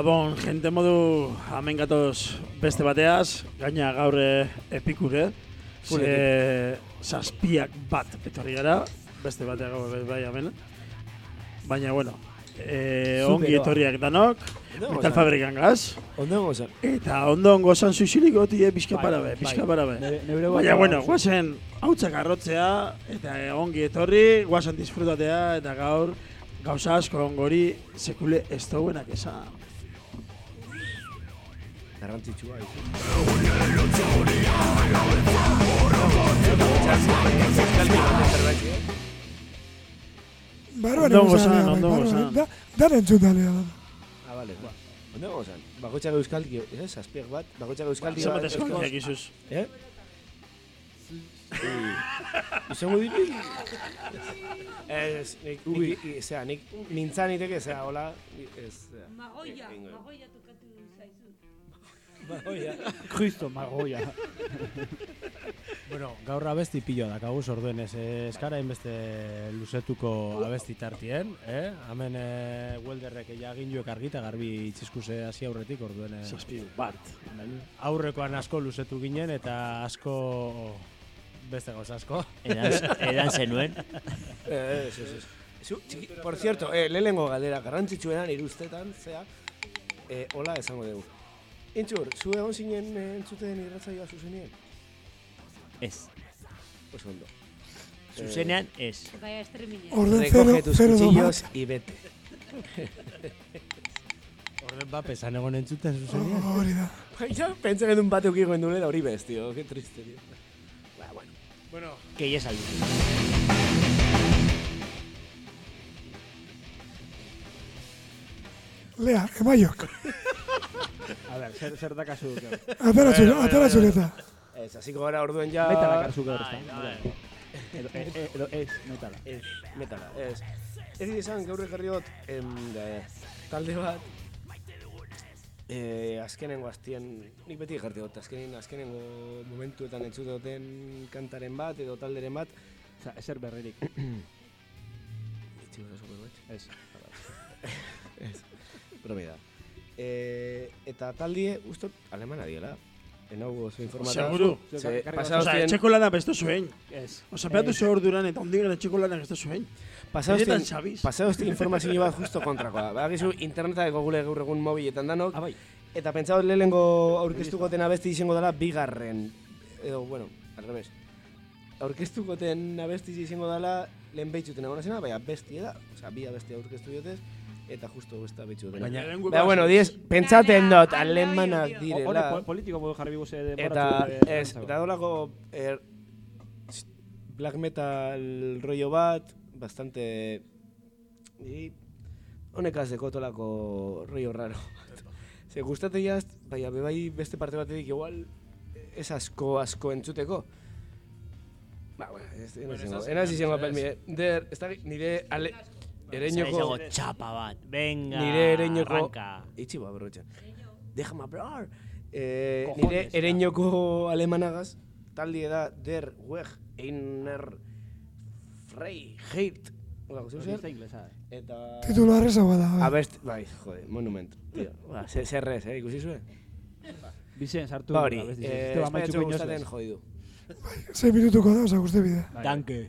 Gabon, jente modu hemen gatoz beste bateaz, gaina gaur eh, epikure, ze zazpiak bat etorri gara, beste bateak gaur bai hemen. Baina, bueno, eh, ongi etorriak danok, metal fabrikan gaz, Ondo gozan. eta ondo ongo zan zuzilik goti, eh, pixka Bai, parabe, pixka parabe. Baina, bueno, guazen hautzak arrotzea, eta eh, ongi etorri, guazen disfrutatea, eta gaur gauza asko ongori sekule ez dauenak esan. Garrantzitsua. Barruan Ondo gozan, bai, ondo gozan. Da, dan entzunalea da. Ah, vale. Ba. Ondo gozan. Bakoitzak euskalki, ez? Zazpiak bat. Bakoitzak euskalki Zenbat bat. eskolkiak izuz. Eh? Izango ditu? Ez, nik, nik, zera, nik mintzan iteke, zera, hola, ez, zera. Magoia, magoia zaizu. Magoia. Justo, magoia. bueno, gaur abesti pilo da, kabuz orduen ez eskara inbeste luzetuko abesti tartien, eh? Hemen eh, welderrek egin juek argita garbi itxizkuse hasi aurretik orduen eh, Zazpi bat. aurrekoan asko luzetu ginen eta asko beste gauza asko. Edan, edan zenuen. Eh, Ez, ez, ez. Zu, txiki, por cierto, eh, lehenengo galdera, garrantzitsuena nire ustetan, zea, eh, hola esango dugu. Intxur, zu egon zinen entzuten irratzaioa zuzenien? Ez. Oso ondo. Zuzenean, ez. Baina estremine. Orden zero, Recoge tus cuchillos y vete. Orden bat pesan egon entzuten zuzenean. Hori da. Baina, pentsa genuen bat eukiko genuen da hori bez, tío. Que triste, tío. Ba, bueno. Bueno, Que ya saldu. Lea, emaiok. a ver, zer, zer da kasu duke. Atara txure, atara txureta. Ez, hasiko gara orduen ja... Metala kasu gaur ezta. Edo, e, edo ez, metala. Ez, metala, ez. Ez esan, gaur ekarriot, em, de, talde bat, eh, azkenengo aztien, nik beti ekarri dut, azkenen, azkenengo momentuetan entzute duten kantaren bat, edo talderen bat, Osa, ezer berririk. Itxi. Ez. Ez, bromi da. E, eta taldie, ustot, alemana diela. Enau oso informata. Seguru. Pasado Osa, zien, etxeko lana besto zuen. Ez. Osa, peatu hor duran eta ondik gara etxeko lana besto zuen. pasado zien informazio bat justo kontrakoa. Badakizu interneta eko gule gaur egun mobiletan danok, Ah, bai. eta pentsaut lehenengo aurkeztuko den abesti izango dela bigarren. Edo, bueno, al revés. Aurkeztuko den abesti izango dela lehen behitzuten egon zena, baina bestie da. Osa, bi abesti aurkeztu diotez, eta justo besta behitzu duten. Baina- Baina, bueno, diez, pentsaten dut alemanak Hore, direla. po- politiko modu jarri biguze de Eta, ez, eta dolako er, black metal rollo bat, bastante... I, honekaz dekotolako rollo raro. Ze gustate jaz, baina bebai beste parte batetik igual ez asko asko entzuteko. Ba, bueno, ez bueno, izango, enaz izango apelmi, eh. Der, ez da, nire ale, ereñoko... Txapa bat. Venga, Nire ereñoko... arranka. Itxi ba, berrotxan. Déjame hablar. Eh, Cojones, nire ja. ereñoko alemanagaz, taldie da der weg einer frei heit. Hola, guzu zer? inglesa. Eta... Titulo arrezagoa da. bai. Abest, bai, jode, monument. Tio, ba, ze- zerrez, eh, ikusi zuen? Bizen sartu. Ba hori, eh, espaiatxo amaitzuko gustaten inozoz. jodidu. Sei minutuko da, oza, guzti bide. Bai. Danke.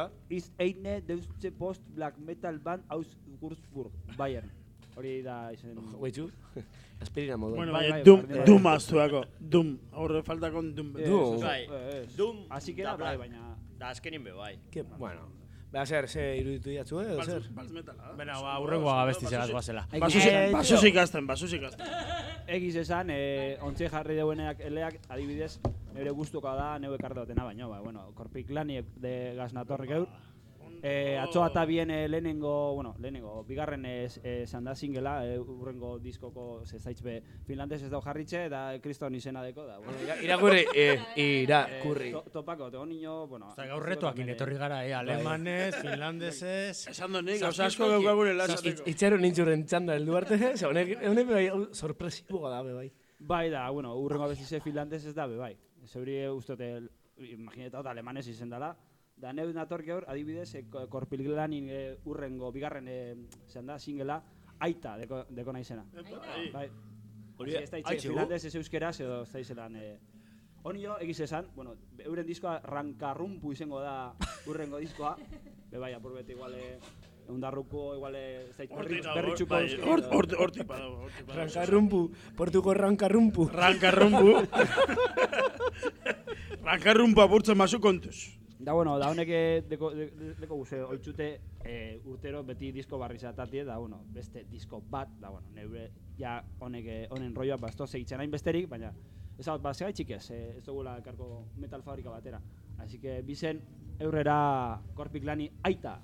Ba? Ist eine deutsche Post Black Metal Band aus Würzburg, Bayern. Hori da izen... Huetxu? Aspirina modu. Bueno, Bai, bai, bai, bai. Doom aztuako. Doom. Horre faltakon Doom. Eh, Du. ez, Bai. eh, ez. Doom, Así que da bai, baina... Da azkenin be bai. Que, bueno. Beha zer, ze iruditu jatzu, eh? edo zer? Balz, metala. da. Bena, ba, urrengo abesti zeraz guazela. Eh, tio. ikasten, basus ikasten. Egiz esan, eh, ontxe jarri deueneak eleak, adibidez, nire gustuko da, neu ekartotena baino, ba, bueno, korpik laniek de gaznator geur. Eh, atzo eta bien eh, lehenengo, bueno, lehenengo, bigarren ez eh, da singela, eh, urrengo diskoko zezaitz finlandes ez dau jarritxe, eta kriston izena deko da. Bueno, Ira- Irakurri, eh, eh, irakurri. to, topako, tego niño, bueno... Eta gaur retoakin etorri gara, eh? Alemanez, finlandesez... Esan dut nik, gauza asko gaukagure lasateko. Itxero nintxurren txanda heldu arte, ze honek, bai, sorpresiboa da, be bai. Bai da, bueno, urrengo bezize finlandes ez da, be bai. Zeuri ustote, imaginetat alemanez izen dela. Da neu nator gaur, adibidez, e, korpilglanin e, urrengo, bigarren, e, zean da, singela, aita deko, deko naizena. Bai. Hori, Hori ez da itxe, aitxe gu? finlandez ez euskeraz edo ez da izelan. E, Honi jo, egiz esan, bueno, euren diskoa rankarrumpu izango da urrengo diskoa. Be bai, apurbet igual, e, eundarruko, igual, e, ez da itxe, berri, Hortik dago, berritxuko bai, euskera hort- hort- hortik badago, hortik badago. Rankarrumpu, portuko rankarrumpu. Rankarrumpu. Rankarrumpu apurtzen mazu kontuz. Da bueno, da honek eh, deko, de- de- deko guze, oitzute eh, urtero beti disko barri zatatie, da bueno, beste disko bat, da bueno, neure ja honek eh, honen roioa basto segitzen hain besterik, baina ez hau, ba, segaitxik ez, eh, ez dugula elkarko metal fabrika batera. Así que bizen eurrera korpik lani aita.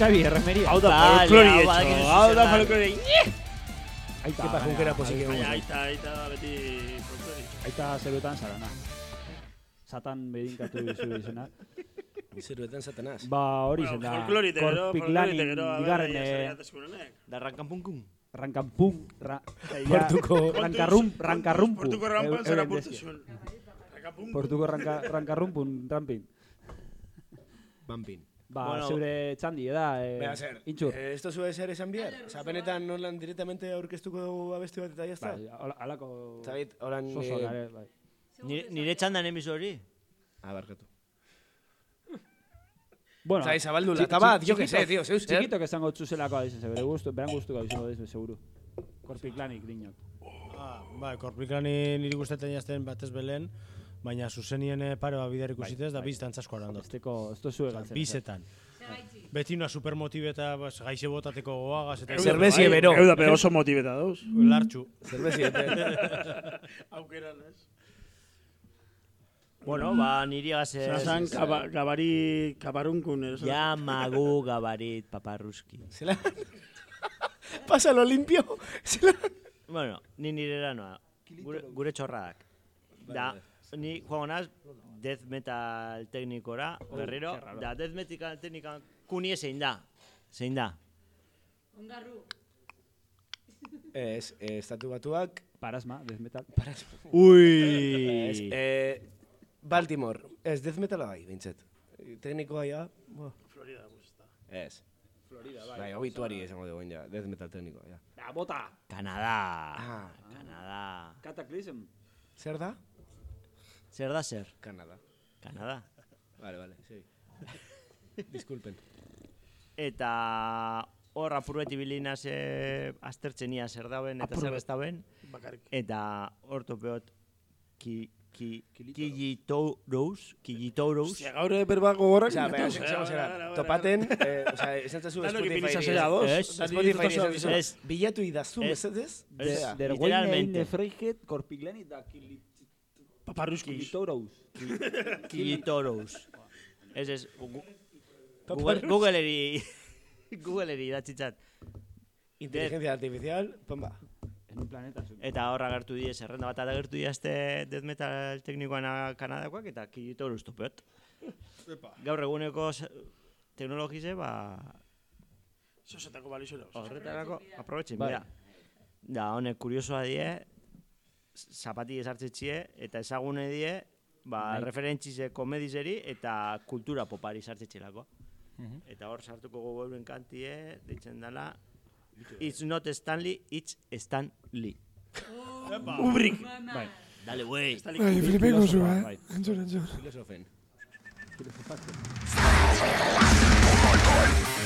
Osabi, erremeria. Hau da folklori etxo. Hau da folklori. Aita, Kepa junkera posik egun. Aita, aita da beti folklori. Aita zeruetan zarana. Satan bedinkatu dizu izena. Zeruetan satanaz. Ba, hori zen da. Folklori te gero, folklori Korpiklanin te gero. bigarren eh, eh. Da rankanpunkun. rankanpun. Ra, Portuko- Rankarrum, rankarrumpu. Portuko rampan euren portu zuen. Portuko ranka, rankarrumpun rampin. Bampin. Ba, Bueno. zeure txandi, eda, eh, zer, intxur. eh, esto zue zer esan bihar? Osa, benetan nolan directamente aurkeztuko dugu abesti bat eta jazta? Bai, halako Zabit, horan... soso eh, gare, bai. Nire, nire txandan emiso hori. Ah, barkatu. Bueno, Zai, zabaldu lata bat, jo que sé, tío, zeu zer. Txikitok esango txuzelako adizen, bere gustu, beran gustuko izango dizu, seguru. Korpiklanik dinok. Ah, bai, korpliklani niri gustatzen jazten batez belen, baina zuzenien eh, pare bat bider ikusitez da biztan txasko aran dut. Esteko, ez tozu galtzen. Bizetan. Beti una supermotibeta, bas, gaixe botateko goagaz eta Zerbezi ebero. Bai, Eu da pe oso motibeta dauz. lartxu. Zerbezi, ete. Aukeran, ez? Bueno, ba, niri gaze... Zazan, gabari, kabarunkun, ez? Ja magu gabarit paparruski. Zela... Pásalo limpio. Zela... Bueno, ni nire noa. Gure, gure txorradak. Da, ni joango naz, death metal teknikora, berriro, da death metal teknika kunie zein da. Zein da. Ongarru. Ez, eh, estatu batuak... Parasma, death metal. Ez, Ui! eh, Baltimore. Ez, death metala bai, bintzet. Teknikoa ja... buah. Florida, gusta. Ez. Florida, bai. Bai, obituari esango dugu, ja. Death metal teknikoa, ja. Da, bota! Kanada. Ah. Kanada. Cataclysm. Zer da? Zer da zer? Kanada. Kanada. Vale, vale, sí. Disculpen. Eta hor apurret ibilinaz e, aztertzenia zer dauen eta zer ez dauen. Bakarrik. Eta hor topeot ki, ki, kilitouros, kilitouros. Ostia, gaur berba gogorrak. Osea, bera, gatoz, zera, eh, zera, bera, bera, topaten, eh, osea, esan zazu Danok Spotify. dos. Dani Spotify. Ez. Bilatu idazu, Ez. Ez. Der Literalmente. Freiget, Korpiklani da Paparruskis. Kilitouros. Kilitouros. Ez ez, gu- Paparrus. Google, Googleri idatzitzat. Inteligencia artificial, pamba. En un planeta. zu. Eta hor agertu die, zerrenda bat agertu die este death metal teknikoan kanadakoak eta kilitouros topeot. Gaur eguneko teknologize, ba, Zosetako balizura. horretarako aprobetzen, Bai. Da, honek kuriosoa die, zapati esartzetxie, eta ezagune die, ba, Bai. referentzize komedizeri eta kultura popari sartzetxelako. Eta hor sartuko gogo euren kantie, deitzen dela, It's not Stanley, it's Stan Lee. Ubrik. Bai. Dale, wey. Bai, Filipengo zu, eh? bai. Entzun, entzun. Filosofen. All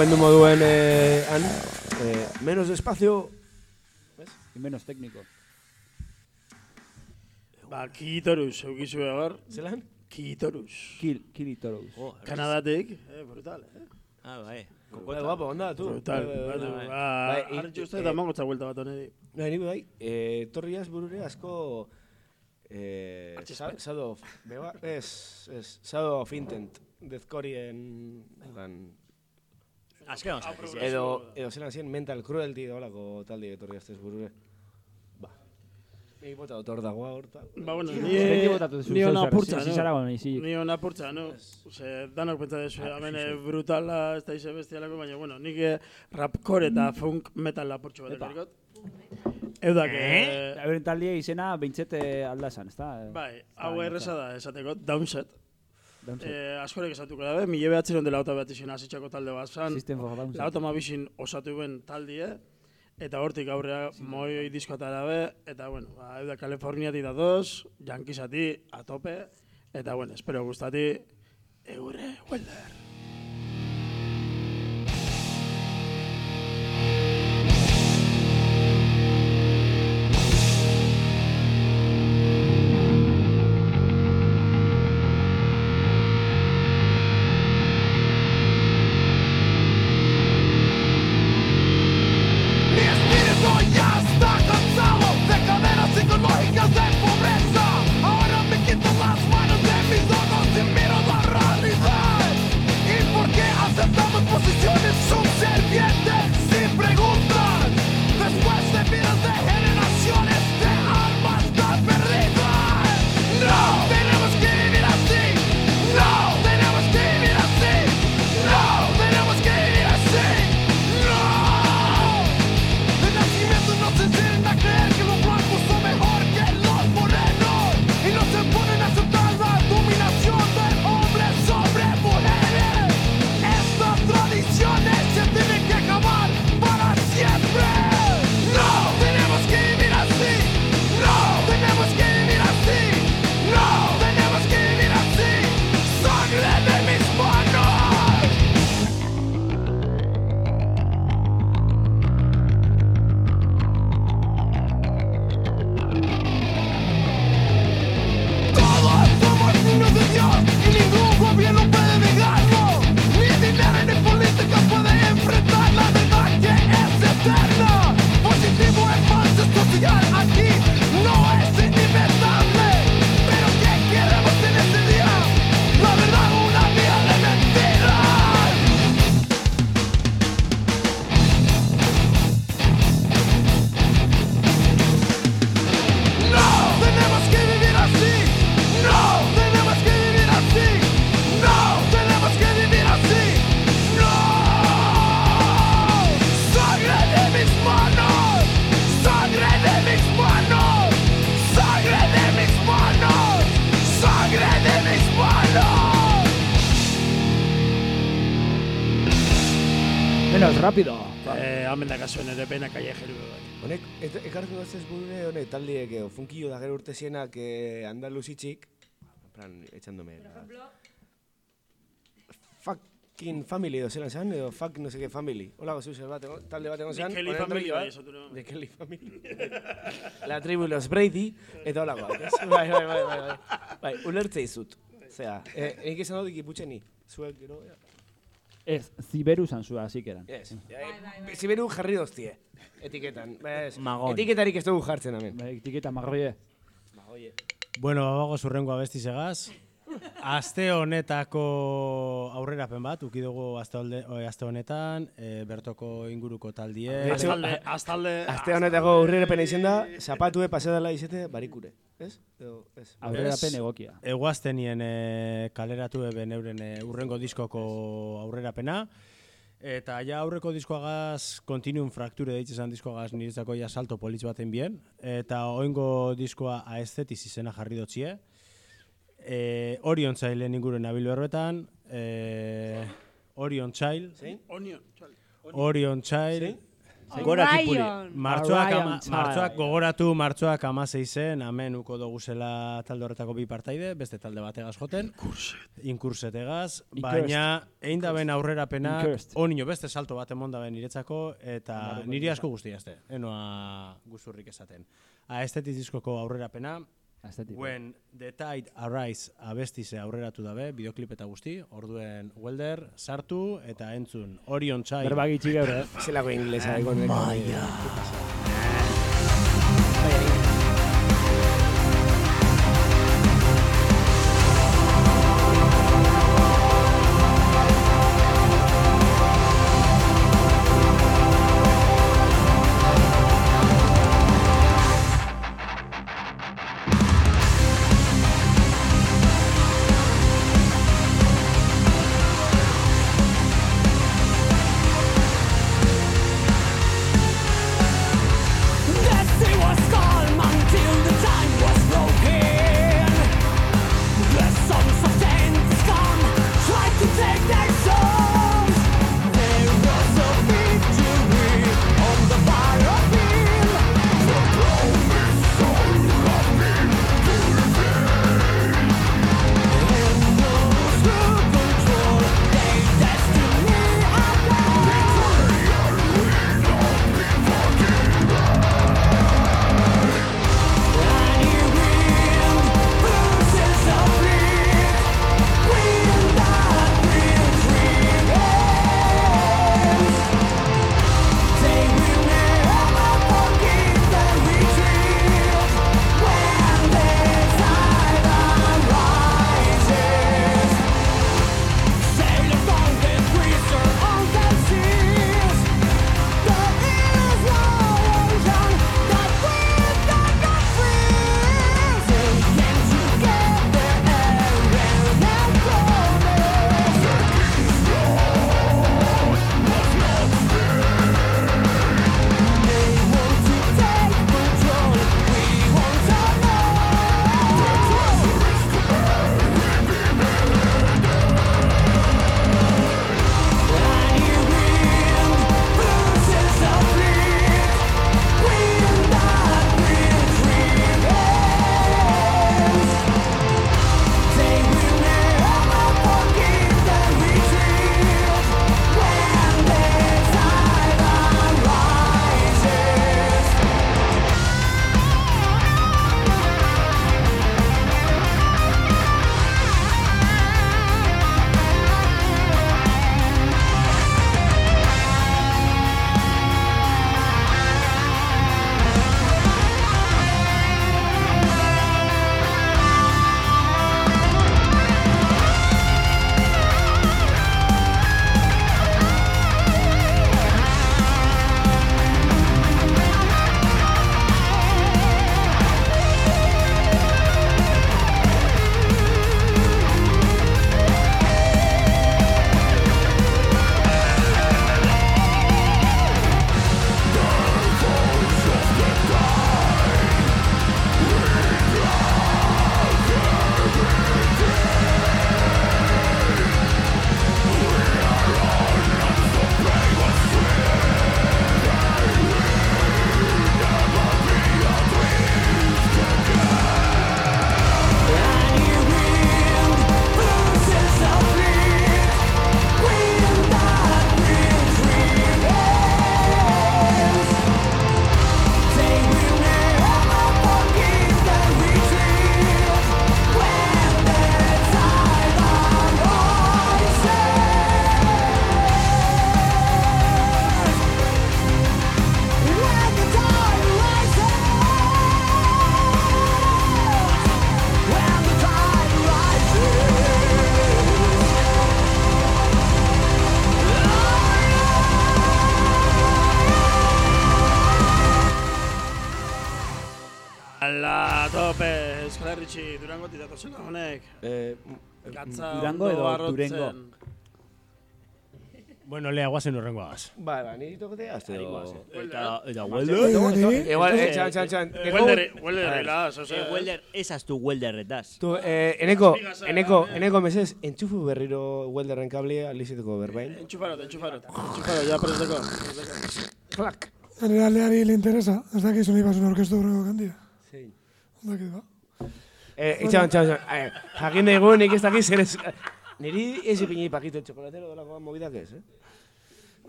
Gendu moduen eh, han, eh, menos despacio, Y menos técnico. Ba, Kitorus, eukizue hor. zelan? Kitorus. Kill, Kill Torus. Oh, Kanadatik, eh, brutal, eh? Ah, bai. Bai, guapo, onda, tu. Brutal, Bai, bai, bai, bai. Ba, Bai, hartxe i- uste eh, eta buelta bat honeri. Bai, ni bai, eh, torriaz burure asko eh, Atxespe. sa- Shadow of, beba, ez, ez, Shadow of Intent, dezkorien, ban, Azken izan. edo, edo zelan ziren mental cruelty da holako taldi etorri aztez burure. Ba, nik bota otor dagoa horta. Ba, bueno, Beti ni, botatu duzu ni ona zeu zer, apurtza, si- si zara no? bueno, izi. Ni ona apurtza, no? Ose, danok pentsa dezu, hemen eh, brutala, ez da ize bestialako, baina, bueno, nik eh, rapcore eta funk metal apurtxo bat Epa. ekarrikot. Eudak, eh? Euren taldia izena behintzete alda esan, ez da? Bai, hau erresa da, esateko, downset. Eh, askorek esatuko dabe, mila behatzeron dela bat izin hasitxako talde bat zan. System for Downset. Lauta mabizin osatu ben taldie, eta hortik aurrea moi diskotara be, eta bueno, ba, euda Kaliforniatik datoz, jankisati a tope, eta bueno, espero gustati, eure, welder. Rápido. Eh, hamen da kasuen ere pena kallejeru bai. Honek, et, ekartzen gaztez burure honek taldiek, edo funkillo da gero urte zienak eh, andaluzitxik, en plan, etxandome. Fucking family edo zelan zan, edo fuck no sé qué family. Hola, gozu zer bat, egon- talde bat egon zan. Kelly Family bai, esatu nuen. De Kelly Family. La tribu los Brady, eta hola guak, ez? Bai, bai, bai, bai, bai. Bai, ulertze izut. Osea, eh, nik esan dut ikiputxeni. Zuek, gero, ja. Ez, ziberu zantzua, así que eran. Yes. Ziberu jarri doztie. Etiketan. Bez, Magon. Etiketarik ez dugu jartzen hemen. Bai, Etiketa marroie. Ba, oie. Bueno, bago zurrengo abesti segaz. Aste honetako aurrerapen bat, uki dugu aste, aste honetan, e, bertoko inguruko taldie. Astalde, astalde... Aste honetako urrirepen izen da, zapatue pasadala izete barikure. Ez? Edo, ez. Aurrerapen egokia. Eguaztenien e, kaleratu eben euren e, urrengo diskoko aurrerapena. Eta ja aurreko diskoagaz Continuum Fracture deitze zen diskoagaz niretzako ja salto politz baten bien. Eta oingo diskoa aesthetiz izena jarri dotzie. E, Orion Chailen inguruen abil berbetan. E, Orion Child. Orion Child. Gora. Orion. Martxoak, ama, Orion Child. martxoak gogoratu, martxoak amasei zen, hemen uko doguzela talde horretako bi partaide, beste talde bategaz joten. Inkursetegaz. Baina, egin da ben aurrerapenak, Incursed. onino beste salto bat emon da ben niretzako, eta niri asko guztiazte, enoa guzurrik esaten. Aestetik diskoko aurrerapena, Aesthetic. When the Tide Arise abestize aurreratu dabe, bideoklip eta guzti, orduen Welder sartu eta entzun Orion Child. Berba gitxi gaur, eh? Zelako inglesa egon. Maia. Titatozen honek. Eh, Durango edo arrotzen. Durengo? Bueno, lea, guazen urrengoaz. Ba, ba, niri tokatea, azte do... Eta, eta Oiga, Welder. Igual, eh, txan, txan, txan. Welder, Welder, relaz, Eh, ose. Welder, ez aztu Welderretaz. Tu, eh, eneko, eneko, eneko mesez, entxufu berriro welderren kablea, alizeteko berbain. Entxufarot, entxufarot. Entxufarot, ja presteko. presteko. Klak. Nera leari le interesa, ez dakizu nahi basun orkestu horrego kandia. Ez dakit ba. Eh, itxaban, itxaban, itxaban. Eh, Jakin dugu, nik ez dakiz zer ez... Niri ez ipini pakito txokolatero dolako movidak ez, eh?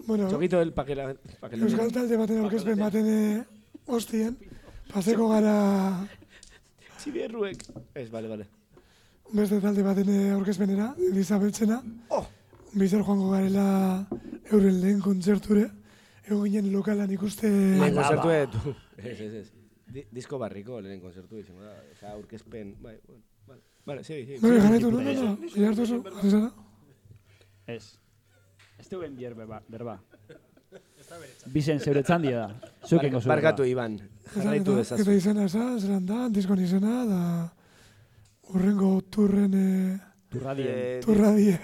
Bueno, Txokito el pakela... pakela Euskal talde baten aurkezpen baten eh, ostien, paseko gara Txibierruek. Ez, bale, bale. beste talde baten eh, aurkezpenera, Elizabethena. Oh! Bizar joango garela euren lehen kontzerture. Egon ginen lokalan ikuste... Lehen konzertu edu. Ez, ez, ez. Di- Disko barriko lehen konzertu izango da. Osa, aurkezpen, bai, bueno, vale. Vale, segi, segi. Bai, jarraitu, no, no, no. Iartu zu, azizana. Ez. Ez duen bier berba. berba. Bizen zeuretzan dia da. Zukengo zu. Barkatu, Iban. Jarraitu Eta dezazu. izena eza, zelan da, diskon izena, da... Urrengo turren eh, Turradien. Eh, turra die.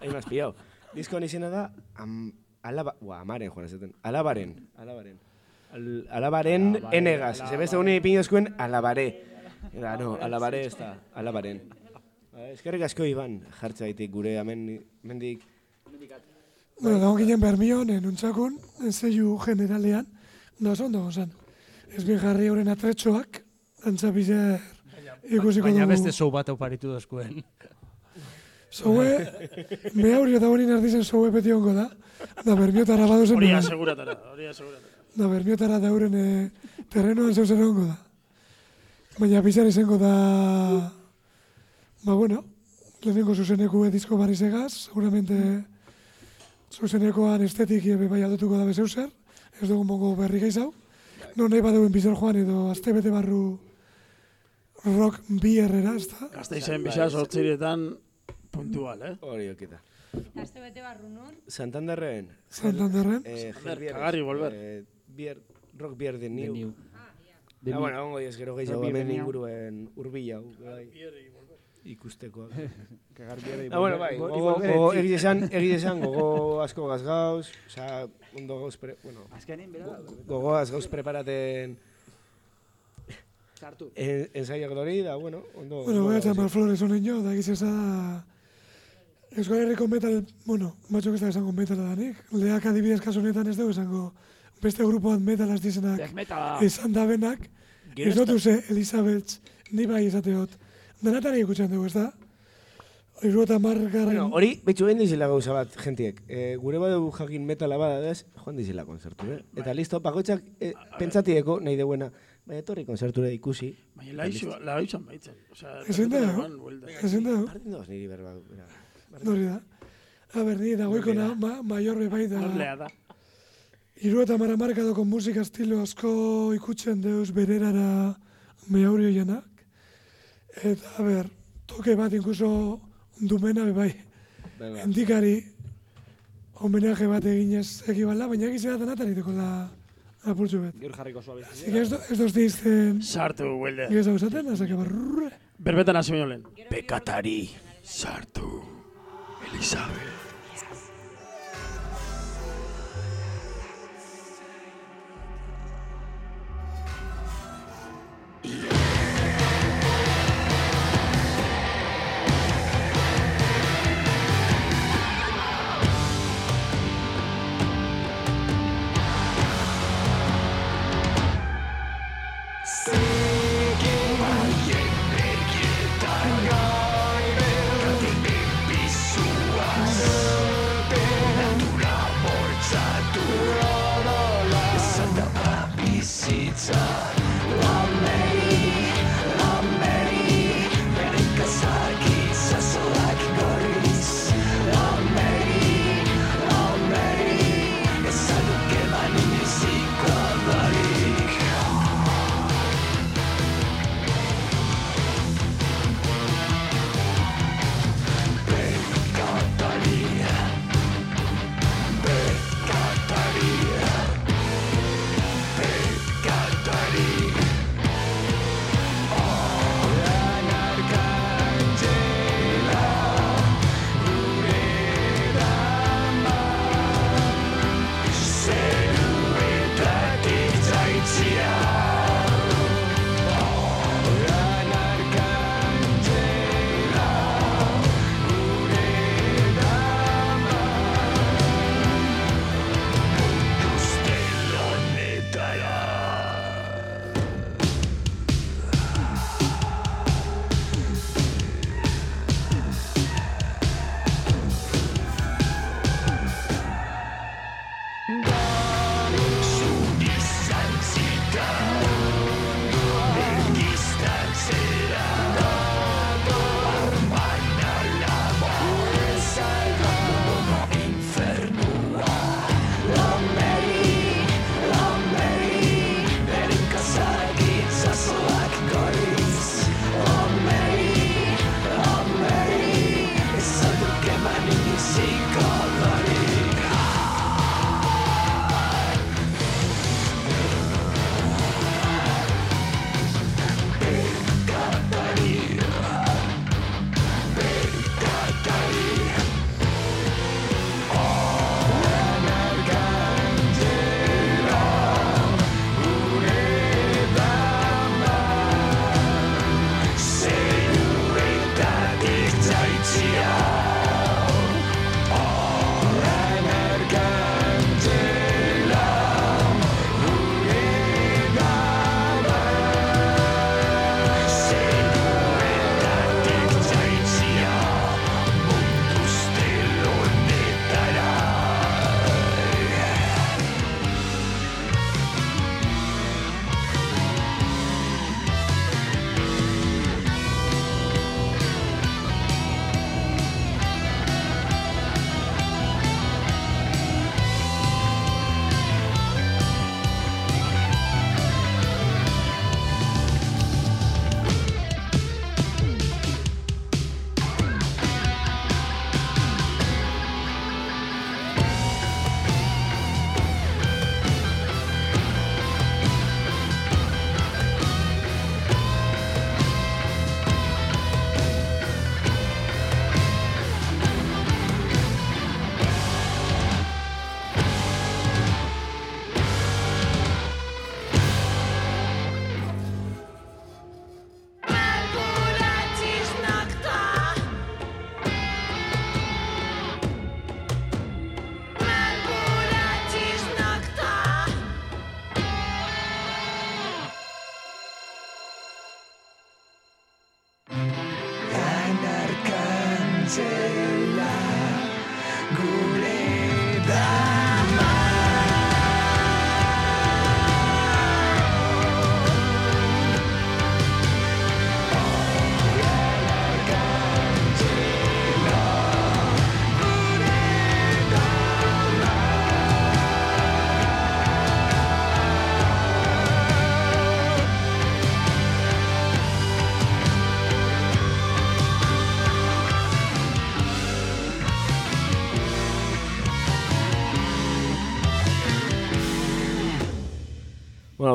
Ahí has pillado. Disko izena da, am, alaba, ua, amaren joan ezaten. Alabaren, alabaren. Al, alabaren Alabare, enegaz. Se beste uni ipinozkuen alabare. Era, no, alabare ez da, alabaren. Ba, Eskerrik asko Iban, jartza gure hemen, mendik. Bueno, dago ginen Bermion, en untzakun, en zeiu generalean, da oso ondo gozan. Ez bin jarri horren atretxoak, antza bizer ikusiko Baina dugu. beste show bat oparitu dozkuen. Zoe, me haurio eta hori nardizen zoe beti ongo da, da Bermiotara baduzen Hori beran. aseguratara, hori aseguratara. Da Bermiotara dauren eh, terrenoan zeuzen ongo da. Baina bizar izango da, ba bueno, lehenengo zuzeneko disko barri segaz, seguramente zuzenekoan estetik ebe bai aldotuko da bezeuzer, ez dugu mongo berri geizau. No nahi badeuen bizar joan edo azte bete barru rock bi herrera, ez da? Gazteizen bisa sortzirietan puntual, eh? Hori okita. Aste bete barru nun. Santanderren. Santanderren. Eh, kagarri volver. Eh, bier, rock bier de new. New. Ah, bueno, ongo diez gero gehiago Beer hemen inguruen urbila. Bai. Ikustekoak. Kagar bier. Ah, bueno, bai, gogo, gogo, egia esan, egia esan, gogo asko gaz gauz, oza, ondo gauz, pre, bueno, bera. gogoaz gauz preparaten Sartu. en, ensaiak dori, da, bueno, ondo. Bueno, ondo voy a gauz. chamar flores honen jo, da giz eza... Euskal Herriko metal, bueno, batzuk ez da esango metala danik. Leak adibidez kasu honetan ez dugu esango beste grupoan metal az dizenak Death metal. esan da benak. Ez dut uze, Elizabeth, ni bai esateot. Denatari ikutzen dugu, ez da? Iru eta margarren... Bueno, hori, betxu egin dizela gauza bat, gentiek. E, gure badugu jakin metala bada dez, joan dizela konzertu, eh? Eta listo, bakoitzak e, pentsatieko nahi deuena, baina etorri konzertura ikusi. Baina laixo, laixo baitzen. Osea, Ezin da, ezin dugu, Bardin doaz niri berba. hori da. A ber, ni dagoikona, ma, maiorbe bai da... Arlea da. Iru eta mara markadoko musika estilo asko ikutzen deuz bererara mehaurio janak. Eta, a ber, toke bat inkuso dumena bai. Endikari homenaje bat eginez ekibala, baina danatarituko da apurtxu bet. Geur jarriko suabe. Así que ez, do, ez doz dizten Sartu, huelde. geza usaten, azake barrurre. Berbetan hasi baino lehen. Pekatari. Sartu. Elizabeth. Yeah.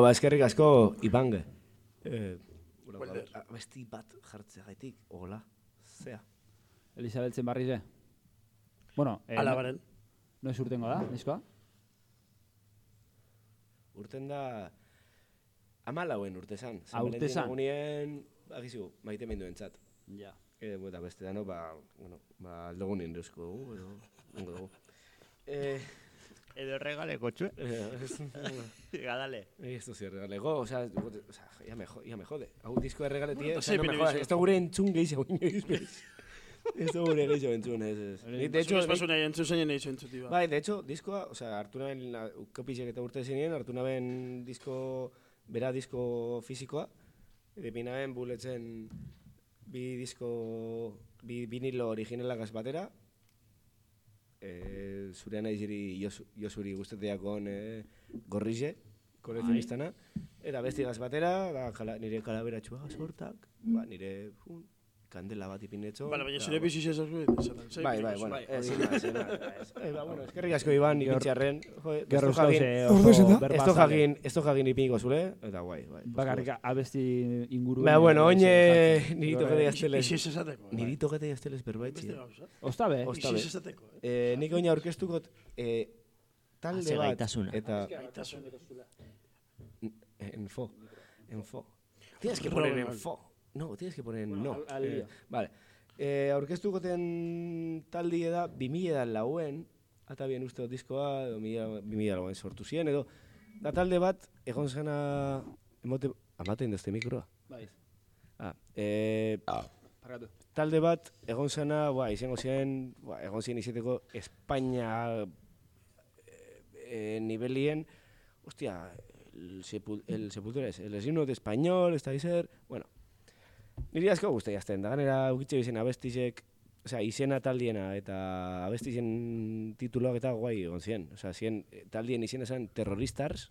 Ba, eskerrik asko, Ibange. Eh, ba, abesti bat jartzea gaitik, hola, zea. Elizabeltzen barri ze. Bueno, eh, Alabaren. no ez urtengo da, diskoa? Urten da, amalauen urte zan. Ah, urte zan. Egunien, agizu, maite mendu entzat. Ja. E, eta beste dano, ba, bueno, ba, aldogunien deusko dugu, edo, dugu. Eh, Edo regaleko txue. ez, Gadale. Esto sí, regalego, o sea, o sea, ya me, ya me jode. Hau disko de regale, tío, Bueno, o sea, no me jodas. Esto gure entzun gehiago inoiz, bez. Esto gure gehiago entzun, ez, ez. Ni, de hecho, pasu nahi entzun zeinen nahi zentzuti ba. bai, de hecho, diskoa, o sea, hartu naben, kopizek eta urte zinien, hartu naben disko, bera disko fisikoa, edo naben buletzen bi disko, bi vinilo originalak batera, eh, zure naiziri Josu- Josuri guzteteakon eh, gorrize, kolekzionistana, eta besti batera, da, kala, nire kalaberatxua sortak, ba, nire un, kandela bat ipinetxo. Bale, baina zure bizi esaten. Zei Bai, bai, duzu, bueno, bai. ez. Eh, ba, bueno, eskerrik asko Iban, ipintxarren. Jo, Gerro jagin- azale. jagin, du jagin ipiniko zule, eta guai, bai. Bakarrik abesti inguruen. Ba, bueno, eh, oin jartzen. niri Gero, tokete eh, jazteles. Izi ez esateko. bai. Niri tokete jazteles berbaitzi. Eh. Osta- Izi ez esateko. eh. Eh, nik oin aurkeztukot eh, talde bat, gaitasuna. eta Gaitasun. en fo, en fo. Tienes que poner en Mal. fo. No, tienes que poner en no. al- al Eh, vale. Eh, aurkeztukoten taldi da 2000 da lauen, eta bien uste dut diskoa, edo 2000 lauen sortu ziren, edo da talde bat, egon zena, emote, amaten dazte mikroa? Bai. Ah, eh, Parkatu. talde bat, egon zena, ba, izango ziren, ba, egon ziren izateko Espainia eh, eh, nivelien, hostia, el, sepul el sepultura es, el himno de español, ez da izer, bueno, niri asko guzti jazten, da ganera ukitxe izen abestizek, osea, izena taldiena eta abestizen tituloak eta guai egon ziren, osea, ziren eh, taldien izena zen terroristars,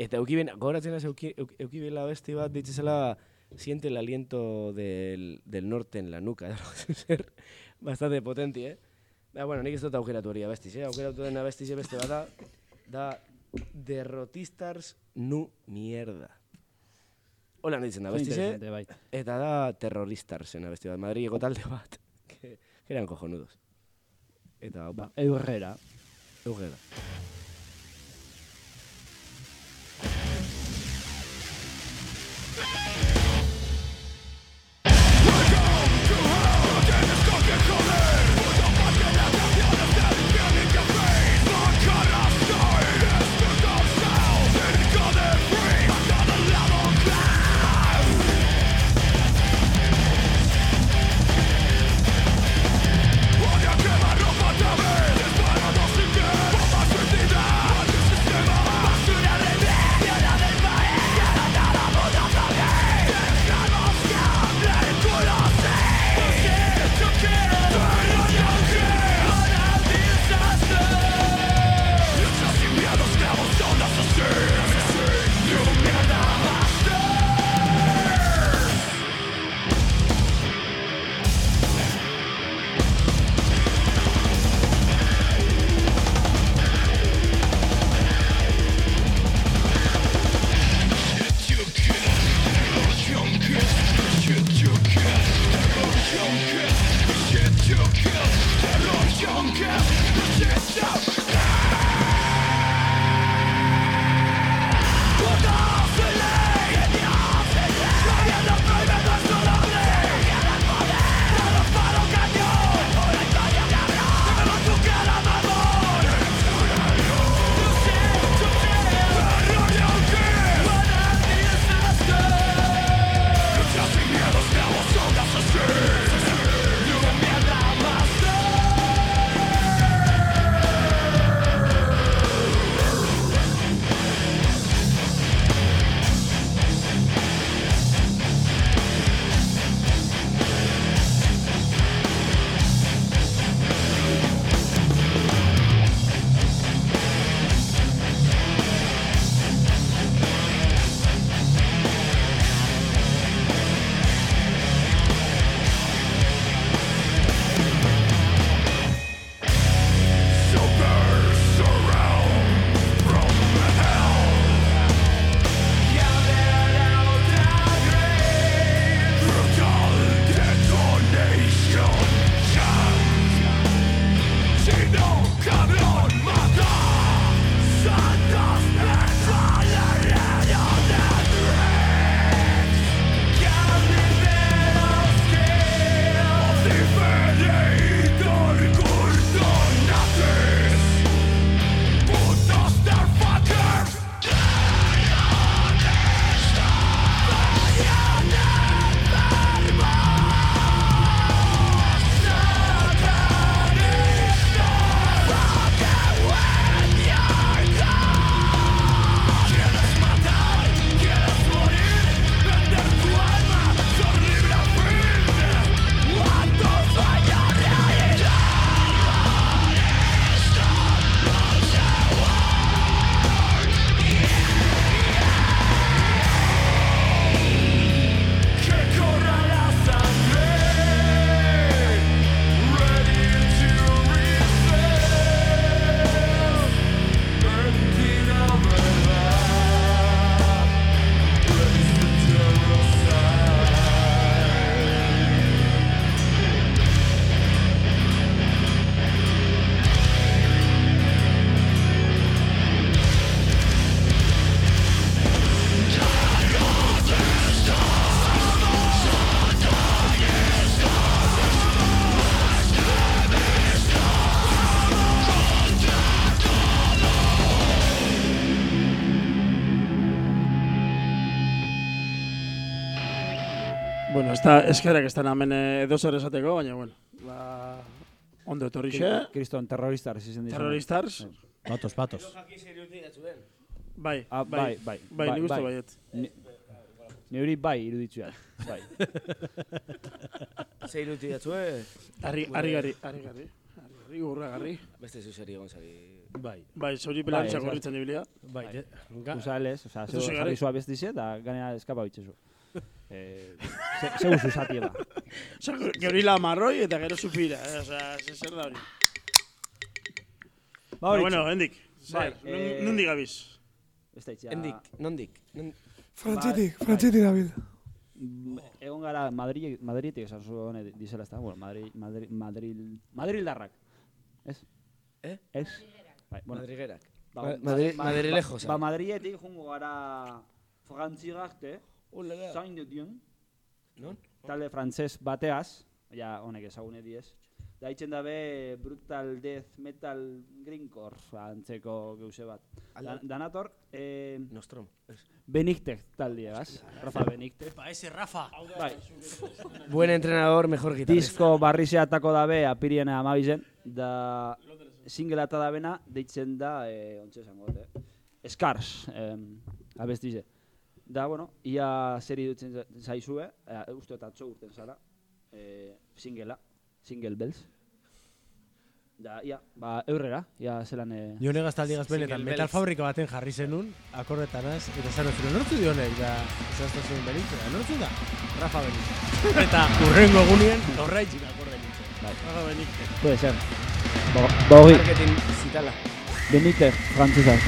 eta eukiben, gogoratzen az, euki, euki, eukiben abesti bat ditzezela, siente el aliento del, del norte en la nuca, zer, bastante potenti, eh? Ba, bueno, nik ez dut aukeratu hori abestiz, eh? Aukeratu den abestiz beste bat da, da derrotistars nu mierda. Hola ditzen da Interesante, bai. eta da terroristarsen abesti bat, Madrileko talde bat, que, que eran cojonudos. Eta, ba, Eurrera. eugera. Da, eskerak ez da hemen eh, edo zer esateko, baina, bueno, ba, ondo etorri xe, Kriston terroristar izan dizan. terroristars, Patos, patos. bai, Ah, bai, bai. bai, nik uste baiet. Ni hori bai iruditzu jat. Bai. Ze iruti datzue, Arri, arri, arri, garri, arri, garri, urra garri. beste zuzeri egon zari. Bai, Bai, zauri pelaritza Bai, korritzen ibilia. bai. Usales, o sea, Ez zeu jarri zua bestize, da ganea eskapa bitxezu. Eh, ze- zeu zuzati eba. Osa, geurila marroi eta gero supira, eh? Osa, ze- zer da hori. Ba hori, bueno, hendik, Bai, zer, eh, nundi gabiz. ez da itxea. Endik, nondik? Non... Frantzitik, frantzitik David. Mm, Egon gara Madrid, Madridetik esan zu hone dizela ez da, bueno, Madrid, Madrid, Madrid, Madrildarrak. Ez? Eh? Ez? Bai, bueno, Madriguerak. ba, Ma- ba- Madri- ba- Madrilejosa. Ba, Madridetik jungo gara frantzigarte, Ulala. zain dutien, Non? talde frantzes bateaz, ja honek ezagune diez, da itzen dabe brutal death metal greencore antzeko geuse bat. Da, danator, eh, Nostrom. Ez. Beniktek taldiegaz, Rafa Beniktek. Ba, ese Rafa. Bai, Buen entrenador, mejor guitarrista. disko barri zehatako dabe apirien amabizen, da single ata dabena, deitzen da, eh, ontsa esango dut, eh? Scars, eh, abestize. Da, bueno, ia seri dutzen za- zaizue, eh, uste eta atzo urten zara, eh, singela, single bells. Da, ia, ba, eurrera, ia zelan... Eh, Jone gaztaldi gazbenetan metal fabrika baten jarri zenun, akordetanaz, eta zan zure nortzu dionek, da, zazta zuen benitze, da, nortzu da? Rafa benitze. eta urrengo egunien, horraitzik akorde nintzen. Rafa Benítez. puede ser. Ba, ba hori, Marketing zitala. Benítez, frantzesa.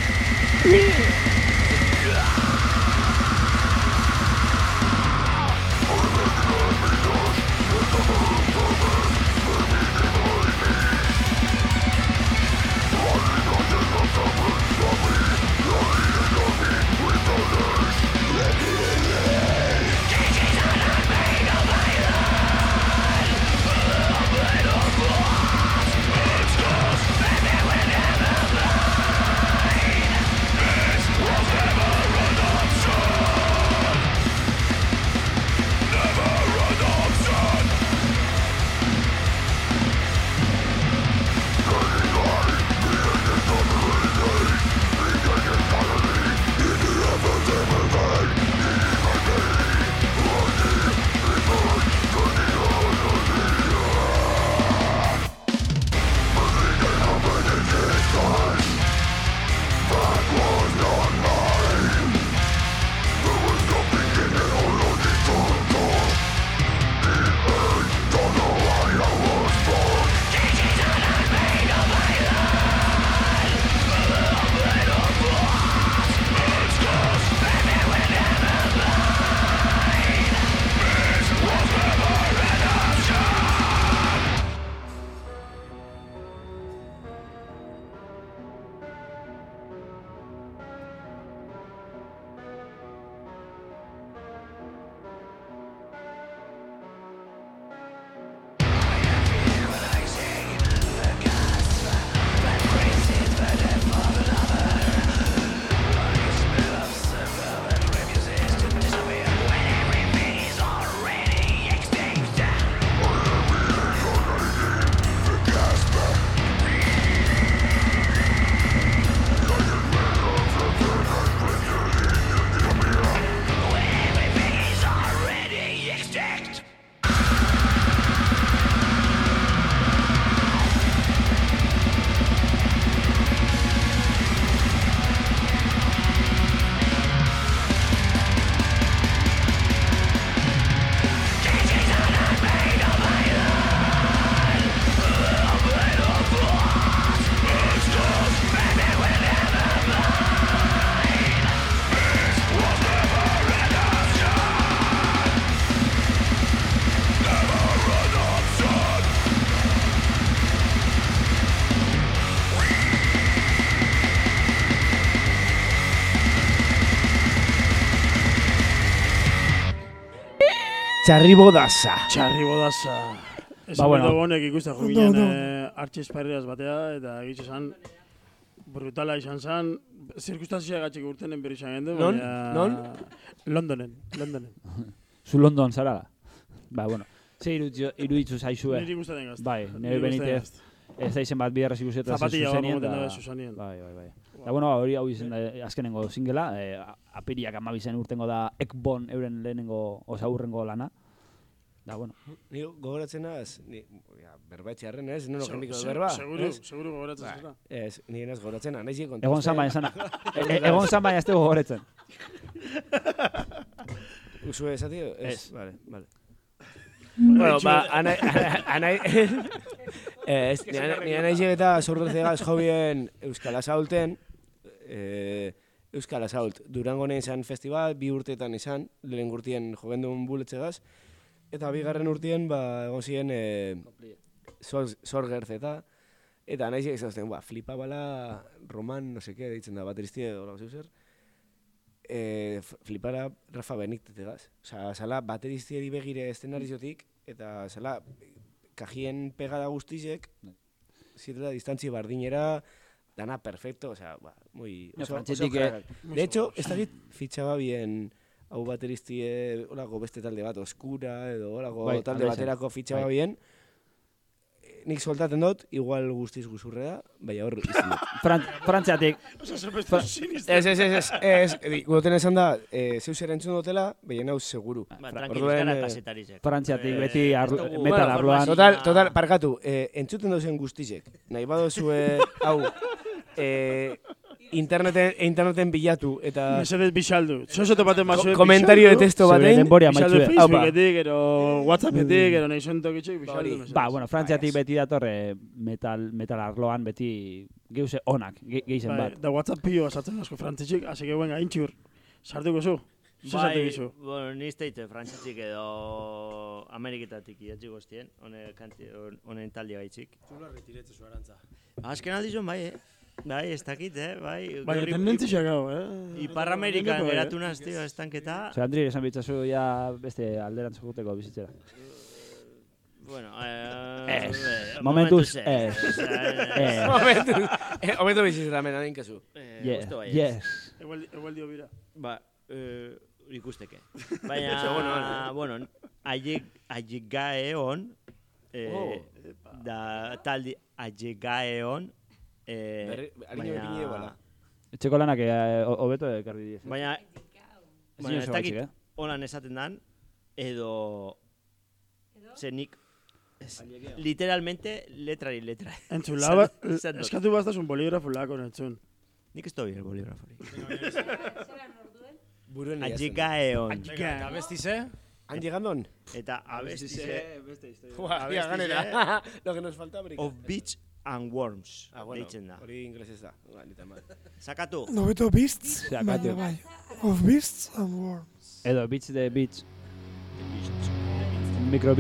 Txarri bodaza. Txarri bodaza. Ez Ba, bueno. bueno. honek ikusten Ondo, jubilean ondo. eh, artxiz batea, eta egitxe zan, brutala izan zan, zirkustantzia gatxik urtenen berri izan gendu, Non? baina... Non? Londonen, Londonen. Zu London zara da. Ba, bueno. Ze iruditzu, zaizue. Niri gustatzen gazta. Bai, nire benitez. Ez da izen bat biherrez ikusi eta zuzenien. Bai, bai, bai. Da, bueno, hori hau izen da, azkenengo singela, eh, apiriak amabizen urtengo da Ekbon euren lehenengo, oza, urrengo lana. Da, bueno. Ni gogoratzen naz, ni, ja, berba etxearren ez, neno Se- jendiko se- berba. Seguru, ez? seguru gogoratzen zera. Ez, ni naz gogoratzen, anaiz kontaste. Egon zan baina zana. E- e- Egon zan baina ez dugu gogoretzen. Usue esati? Ez. Vale, vale. Bueno, ba, anai... anai ez, ni ana- ni anaiz eta sorrezegaz jobien Euskal Asaulten, eh, Euskal Asault, Durango izan festival, bi urteetan izan, lehen urtien jogendun buletzegaz, eta bigarren urtien, ba, egon ziren, eh, sorgerz eta, eta anaiz egizazten, ba, flipa bala, roman, no seke, deitzen da, bateristie, hola, zer, eh, f- flipara Rafa Benitezegaz. Osa, zala bateristieri begire eszenariziotik, eta zala kajien pegada guztizek, zirela distantzi bardinera, dana perfecto, o sea, ba, muy... Oso, frantzitik, oso eh, crack. De hecho, ez dakit fitxaba bien hau bateristie, olako beste talde bat, oskura, edo olako Bai, talde baterako fitxaba Bai. bien. Nik soltaten dut, igual guztiz guzurrea, baina hor izan dut. Fran, Frantziatik, Osa, zerbait sinistera. Ez, ez, ez, ez, ez, goten esan da, e, zeu zer entzun dutela, baina hau seguru. Ba, Fra- tranquil, orduen, gara eh, kasetarizek. Frantziatik Eh, beti arlo- dugu- metal Bueno, arloan. Total, total, parkatu, e, entzuten dozen guztizek. Nahi badozue, hau, e, interneten, interneten bilatu, eta Mesedez bixaldu. Zozo topaten bazue ko- komentario de texto batein, denbora Bixaldu amaitzue. Haupa. Facebooketik, ero Whatsappetik, ero nahi zontokitxik, Hori. bixaldu. mesedez. Ba, bueno, Frantziatik beti datorre metal, metal arloan beti geuse onak, ge, geizen Bai, bat. Da WhatsApp pio asatzen asko frantzitxik, así que buen gaintxur. Sartuko zu. Zer sartu Bai, gizu? bueno, ni ez daite frantzitik edo Ameriketatik idatzi kanti, honen talde gaitzik. Zula retiretze zu arantza. Azken aldizun, bai, eh? Bai, ez dakit, eh? Bai, Bai, tendentzia gau, eh? Ipar Amerikan eh? geratu naz, tio, estanketa. Zer, Andri, esan bitzazu ja beste alderantz juguteko bizitzera. Bueno, eh... Ez. eh, Momentuz, momentuz ez. eh, Eh, momentu, bizitzera mena gustu bai, ez. yes. Egualdi, egualdi obira. Ba, eh, ikusteke. Baina, bueno, bueno, aiek, aiek gaeon, eh, Oh. da taldi aiek gaeon, eh, bala. Etxeko lanak eh, ho- hobeto ekarri diez. baina, baina ez dakit, eh? holan esaten dan, edo, Edo? ze nik, literalmente, letrari letra. Entzun, laba, eskatu bastazun boligrafo lako entzun. Nik ez dobi el orduen? Buruen Aiek gaeon. Eta bestize? Han llegandon? Eta abestize, Ua, ia, ganera. Lo que nos falta, brica. of beach and worms, Ah, bueno, deitzen da. hori inglesez da. Ba. Sakatu, Nobeto Beasts, Zakatu. baina bai. Of Beasts and Worms. Edo, Beach the Beach. Micro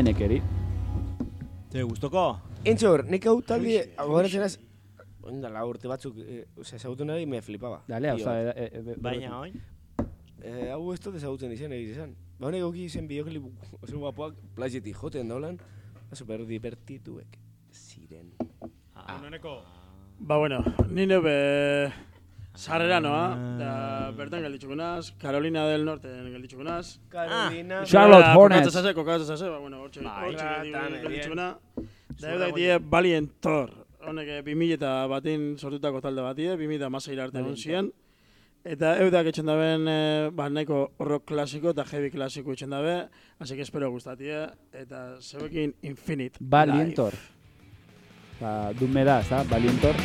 eh, haenekeri. Te gustoko? Entzor, nik hau taldi, gogoratzen az, ondala urte batzuk, eh, osea, ezagutu nahi me flipaba. Dale, Tio, hauza, e, e, e, Baina, oin? Eh, hau ez dut ezagutzen izan, egiz izan. Ba, honek auki zen bideoklip oso guapoak playetik joten daulan, ba, super divertituek ziren. Uneneko, Ba, bueno, ni nebe sarrera noa, da bertan gelditzukunaz, Carolina del Norte gelditzukunaz. Carolina. Charlotte Ba, Hornets. Kokatzen zase, kokatzen zase, ba, bueno, hortxe, Ratan, gelditzukuna. Da, eudak die Valiant Thor. Honek eh, 2000 eta batin sortutako talde bat die, 2000 eta maseira arte egon ziren. Eta eudak etxen daben, eh, ba, nahiko rock klasiko eta heavy klasiko etxen dabe, así que espero gustatie, eta zeuekin Infinite Valientor. Ba, dume da, ezta? Valientor.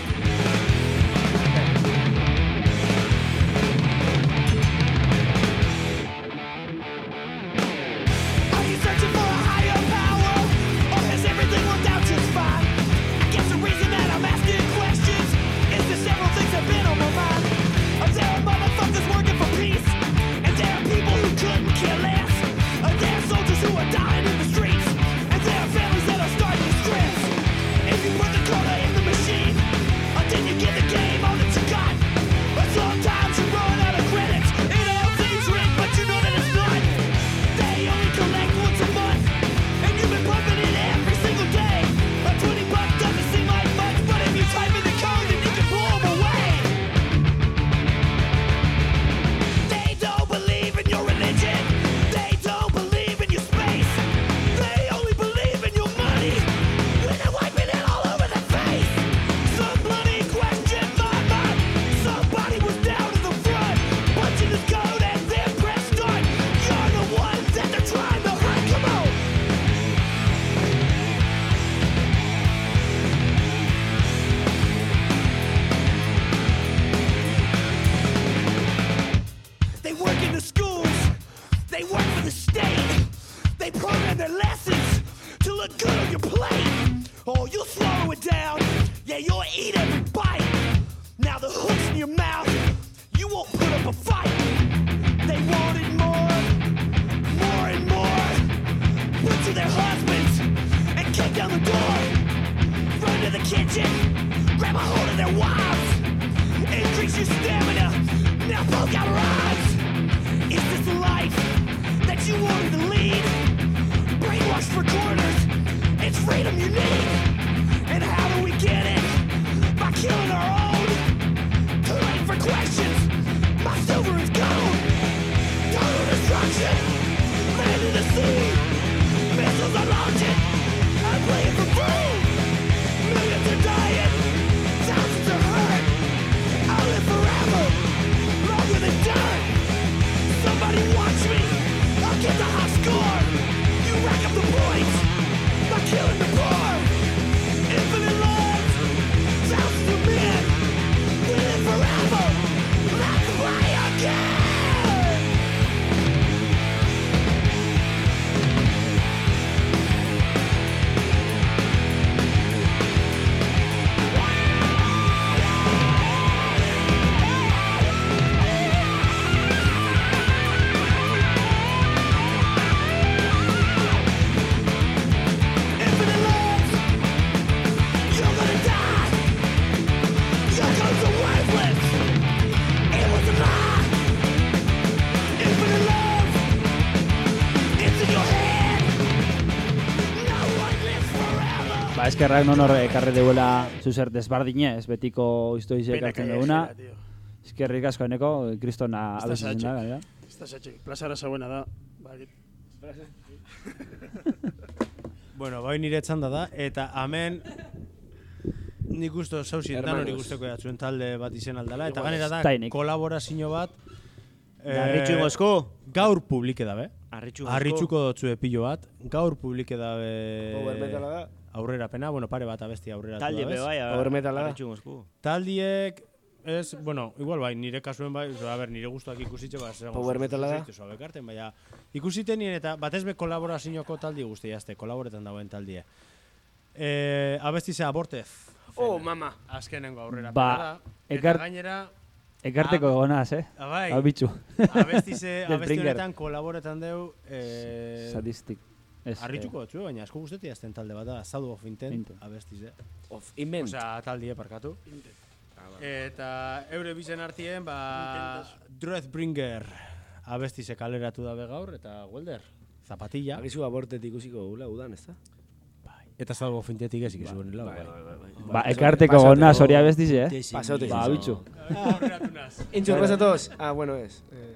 Eskerrak non hor ekarri deuela zuzer desbardinez, betiko historizek Pena hartzen que duguna. Eskerrik asko eneko, kristona Ez da abezitzen da. Ez da zatxik, plazara zabuena da. Ba, Bueno, bai nire txanda da, eta hemen nik usto zauzien dan hori guzteko jatzuen talde bat izen aldala, eta ganera da kolaborazio bat eh, Arritxu ingozku? gaur publike dabe. Arritxu ingozku? Arritxuko dotzu epilo bat, gaur publike dabe Power metala da. Aurrera pena, bueno, pare bat abesti aurrera Talde be bai, Power metala da. arritxu ingozku. Taldiek, ez, bueno, igual bai, nire kasuen bai, oza, a ber, nire gustuak ikusitxe, ba, zer Power metala da? Zoa bekarten, baina, ikusiten nien eta batez be kolaborazioko taldi guzti jazte, kolaboretan dagoen taldie. Eh, abesti ze abortez. Oh, mama. Azkenengo aurrera Ba, pena da. Eta ekar- gainera, Ekarteko egonaz, eh? ah, bai, Hau bitxu. abesti honetan kolaboretan deu, eh, Sadistik. Ez, Arritxuko batzu, baina asko guztetik azten talde bat da, Zadu of Intent, Intent. abestiz, eh? Of invent. Osea, taldie parkatu. Eta eure bizen artien, ba, Dreadbringer abestize kaleratu dabe gaur, eta Welder, zapatilla. Agizu abortet ikusiko gula udan, ez da? Eta Zadu of Intentik ez ikizu bai. bai. Ba, ekarteko gona soria bestize, eh? Pasote. Ba, bitxu. Intxo, pasatos. Ah, bueno, es. Eh,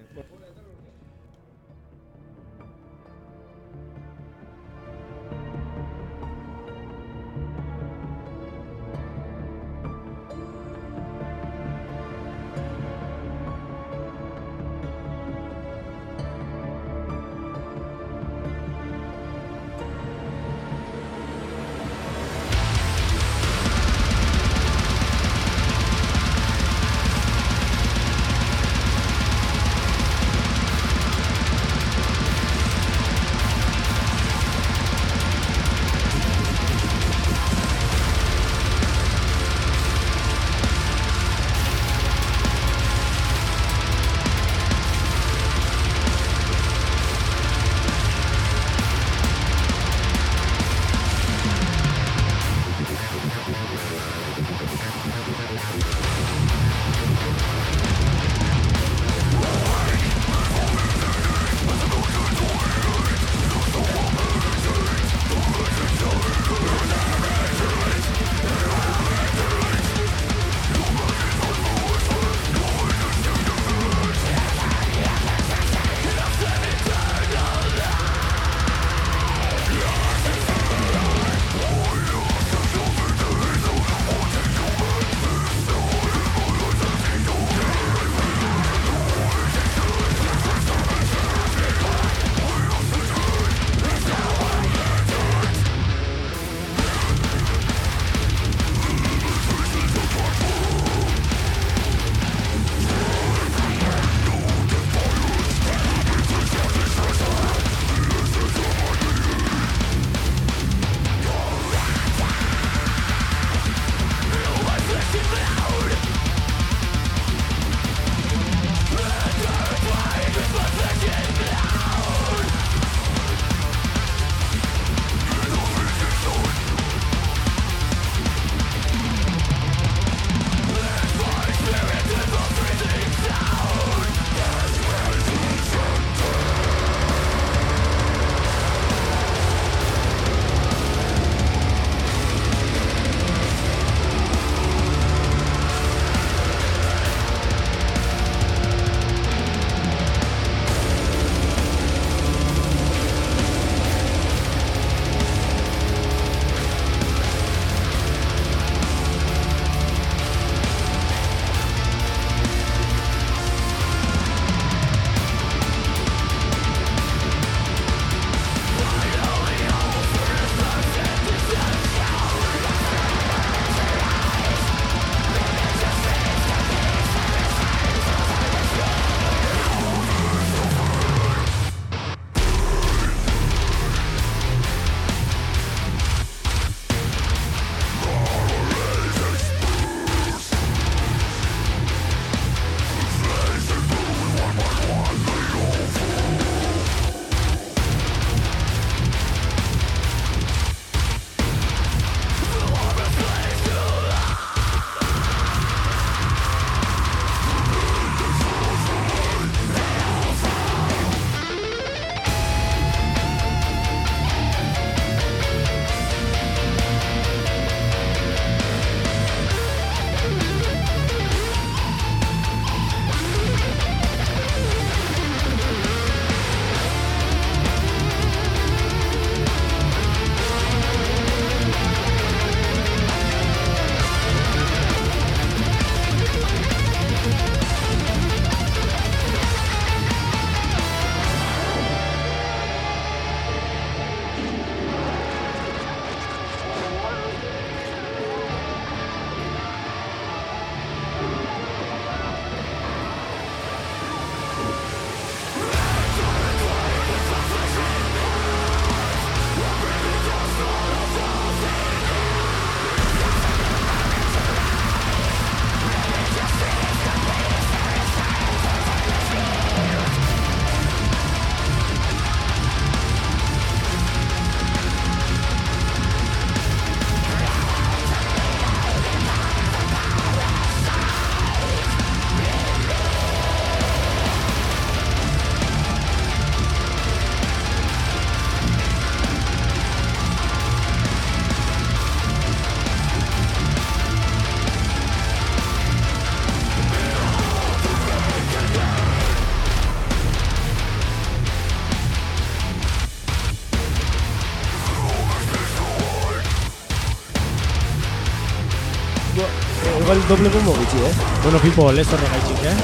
doble combo gutxi, eh? Bueno, Pipo, lez horregaitxik, eh?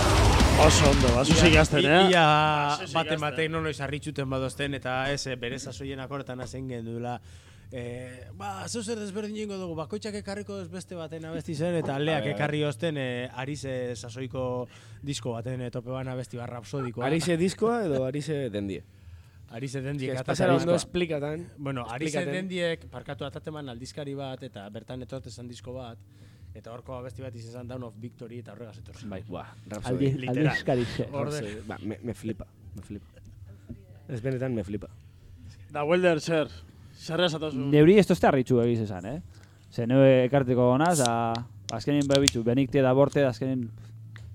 Oso ondo, basu ikazten, I- eh? Ia Basu bate ikasten. batek non noiz harritxuten badozten eta ez, eh, bere sasoien akortan hazen gendula. Eh, ba, zeu zer desberdin ingo dugu, bakoitzak ekarriko ez beste baten abesti zen, eta leak ekarri osten eh, Arise sasoiko disko baten eh, tope ban abesti bar rapsodikoa. Arise diskoa edo Arise dendie. Arise dendiek ondo diskoa. esplikatan. Bueno, Arise esplikaten. dendiek parkatu atateman aldizkari bat eta bertan etorte zen disko bat. Eta horko abesti bat izan Down of Victory eta horregaz etorzen. Bai, buah, Aldi, Rhapsody. literal. aldizkarixe. Ba, me, me flipa, me flipa. Ez benetan me flipa. Da, Welder, zer? Zer esatozu? Neuri ez tozte harritxu egiz esan, eh? Ze neu ekarteko gonaz, da, azkenin bebitu, benikte da borte, azkenin,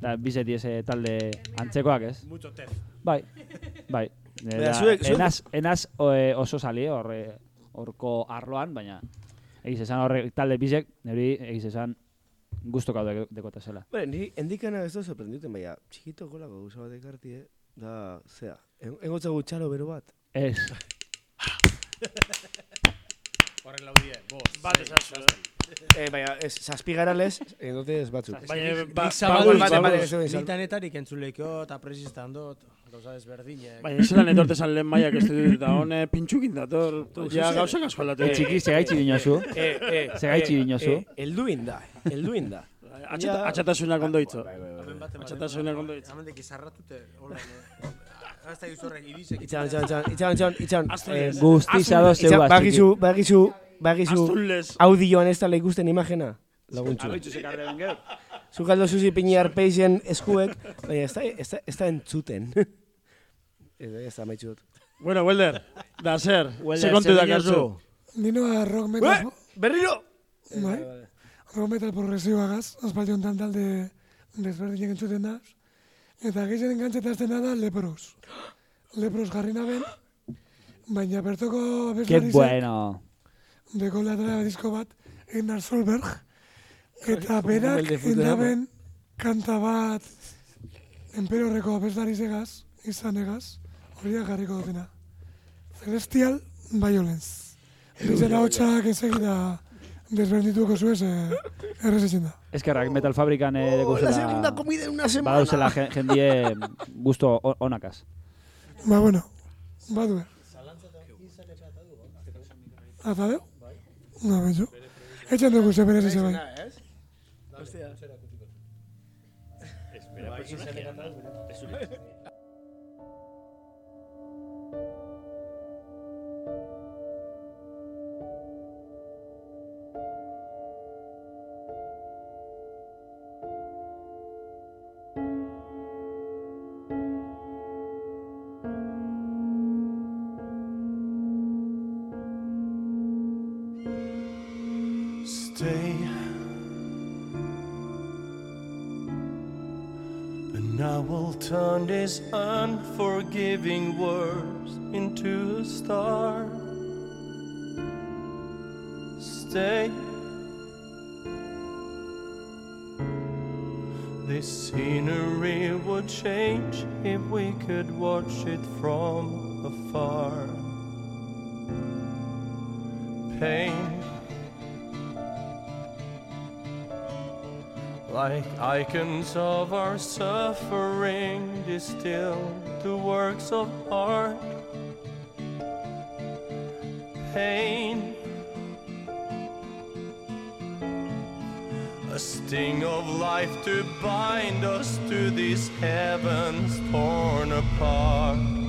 da, bizeti eze talde antzekoak, ez? Mucho tez. Bai, bai. Da, enaz, enaz o, e, oso sali, eh, horre, horko arloan, baina egiz esan horre talde bizek, neuri egiz esan guztokau de, dekota zela. Bale, niri endikana ez da sorprenduten, baina txikito golako gauza bat ekarti, eh? Da, zea, en- engotza gutxalo bero bat. Ez, Horren laudie, bost. Bat ezazu, eh? Eh, baina, ez, zazpi gara lez, endote ez batzuk. Baina, ba, Nik ba, zabaldu ba, ez Nik tanetarik entzuleiko eta presistan dut, gauza desberdinek. Baina zelan etortezan lehen maiak ez dut eta hone pintxukin dator. Ja, gauzak asko aldatu. e, txiki, segaitzi dinozu. Eh, eh, Segaitzi dinozu. Eh, elduin da, elduin da. Atxata, atxatasunak ondo hitzo. Bai, bai, bai. Hemen baten Atxatasunak ondo hitzo. Hemendik izarratute, hola, ne? Hasta izorrek irizek. Itxan, itxan, itxan, itxan, itxan, itxan. Aztu Eh, ez. Guztizado itxan, zeuaz, bagizu, bagizu, bagizu, audioan ez da ikusten imagena. Abitzu zekarre gero. Zukaldo zuzi pini arpeixen eskuek, baina ez da, ez da, ez da entzuten. Ez da, ez da, maitxu dut. Bueno, Welder, da zer, ze kontu zer dakarzu. Ninoa rock metal, Berriro! bai, rock metal progresiboagaz, aspaldi honetan talde desberdinek entzuten da. Eta gehien engantzetazten da Lepros. Lepros jarri naben, baina bertoko Qué bueno. Deko latera disko bat, Einar Solberg, eta berak endaben kanta bat Emperorreko abeslari zegaz, izan egaz, horiak jarriko dutena. Celestial Violence. Dizen hau txak ezagita desberdituko zuez, eh, errezitzen da. Eskerrak metal fabrikan ere Oh, la segunda comida en una semana. badauzela gen- jendie gusto onakaz. Ba, bueno, badue. Ata deu? Na, betxo. Etxan dugu ze berez bai. Stay. And I will turn these unforgiving words into a star. Stay. This scenery would change if we could watch it from afar. Pain. Like icons of our suffering, distill to works of art. Pain, a sting of life to bind us to these heavens torn apart.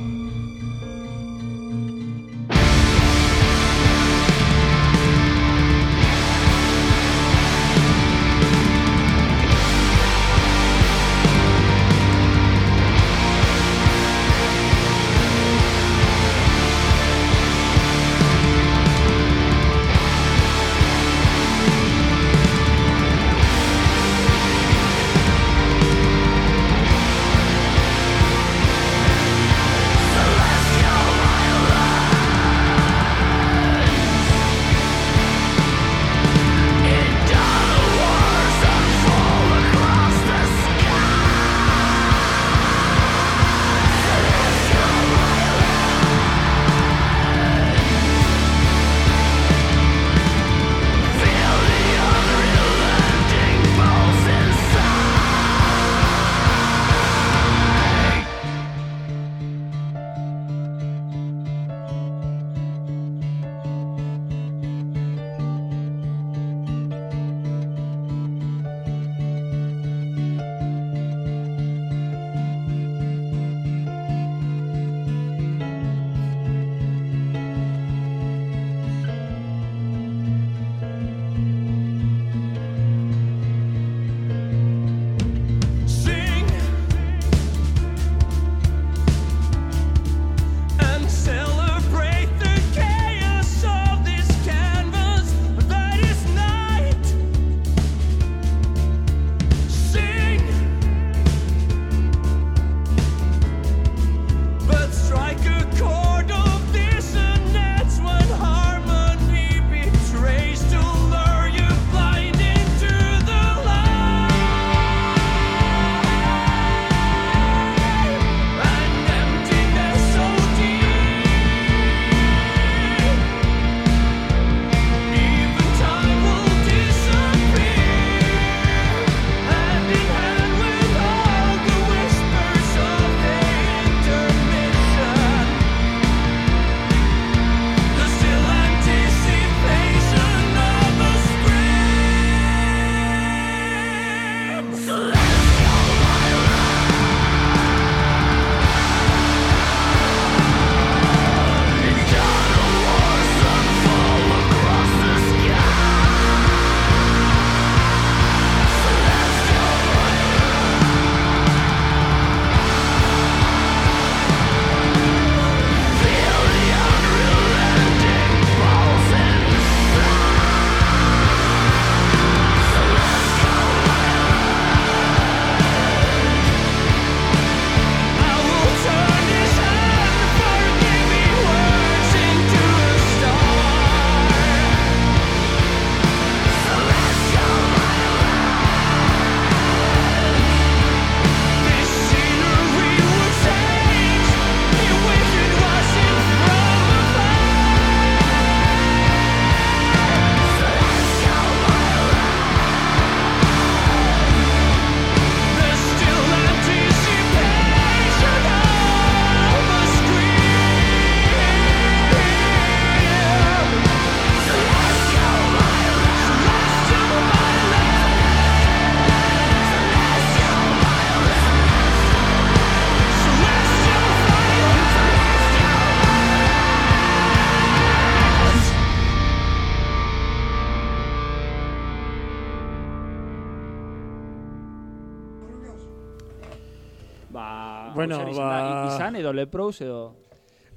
Izan edo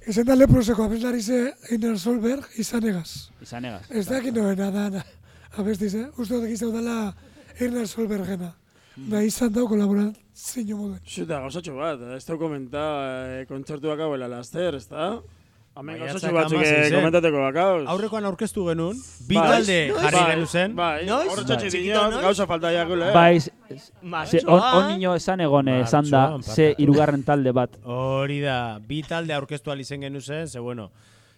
Ezen da leproseko abeslari ze Einer Solberg izanegaz. izan egaz. Ez da noena da na, abestiz, eh? Uste dut egizau dela Einer Solbergena. Da izan dau kolaborazio modu. Zuta, gauzatxo bat, ez da komenta e, kontzertuak hauela laster, ez da? Hemen Maiatzak gauzatxo batzuk hamasei eh, komentateko bakauz. Aurrekoan aurkeztu genuen, bi Bai. talde jarri Bai, genu zen. Bai, Noiz? Bai. dinon, Txikito, noiz? gauza falta jakule. Bai, ze- on, Martxoan. on niño esan egon eh, esan da, ze irugarren talde bat. Hori da, bi talde aurkeztu alizen genu zen, ze bueno,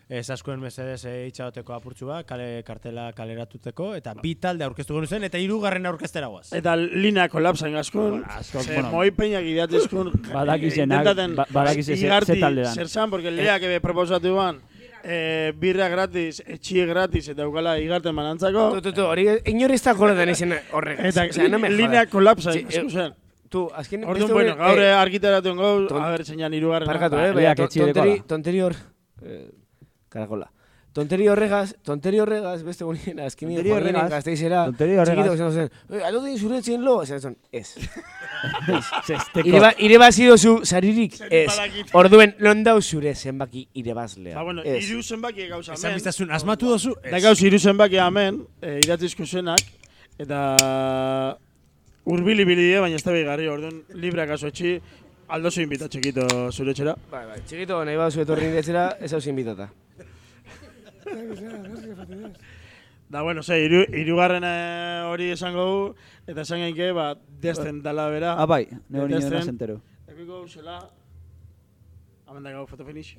ez askoen mesedez e, itxagoteko apurtxu bat, kale, kartela kaleratuteko, eta bi talde aurkeztu genu zen, eta hirugarren aurkeztera guaz. Eta linea kolapsan gaskun, asko, ze bueno. moi peinak idatizkun. Badakizenak, intentaten ba- badakize ze- ze igarti talde dan. Zer zan, porque leak ebe proposatu ban, eh, birra gratis, etxie gratis, eta eukala igarten manantzako. Tu, tu, tu, hori inor ez da akordan izan horrek. Eta Osea, no me linea eh, eskusen. Tu, azken... Orduan, bueno, gaur eh, argiteratuen gau, ton- a ber, zeinan irugarren. Parkatu, eh? Da. tonteri hor... Eh, karakola. Tonteri horregaz, tonteri horregaz, beste bonien, azkini Tonteri joan ginen horregaz, gazteizera, tonteri horregaz. txikito zen, "Eh, alo din zuretzen lo, zen, ez. Zesteko. Ire, ba, ire bazido zu saririk, ez. Orduen, non dau zure zenbaki irebazlea. Ba, bueno, ez. iru zenbaki gauza Esan hemen. biztazun, asmatu dozu? Da gauz iru zenbaki hemen, e, idatzizko zenak, eta urbili bili die, baina ez da behigarri, orduan libra kaso etxi, aldo zu invita txikito zure etxera. Bai, bai, txikito, nahi baduzu etorri niretzera, ez hau zinbitata. Da, bueno, ze, iru, irugarren eh, hori esango du, eta esan gainke, ba, desten dala bera. Ah, bai, ne hori nire zentero. Ekiko zela, hamen da gau fotofinish.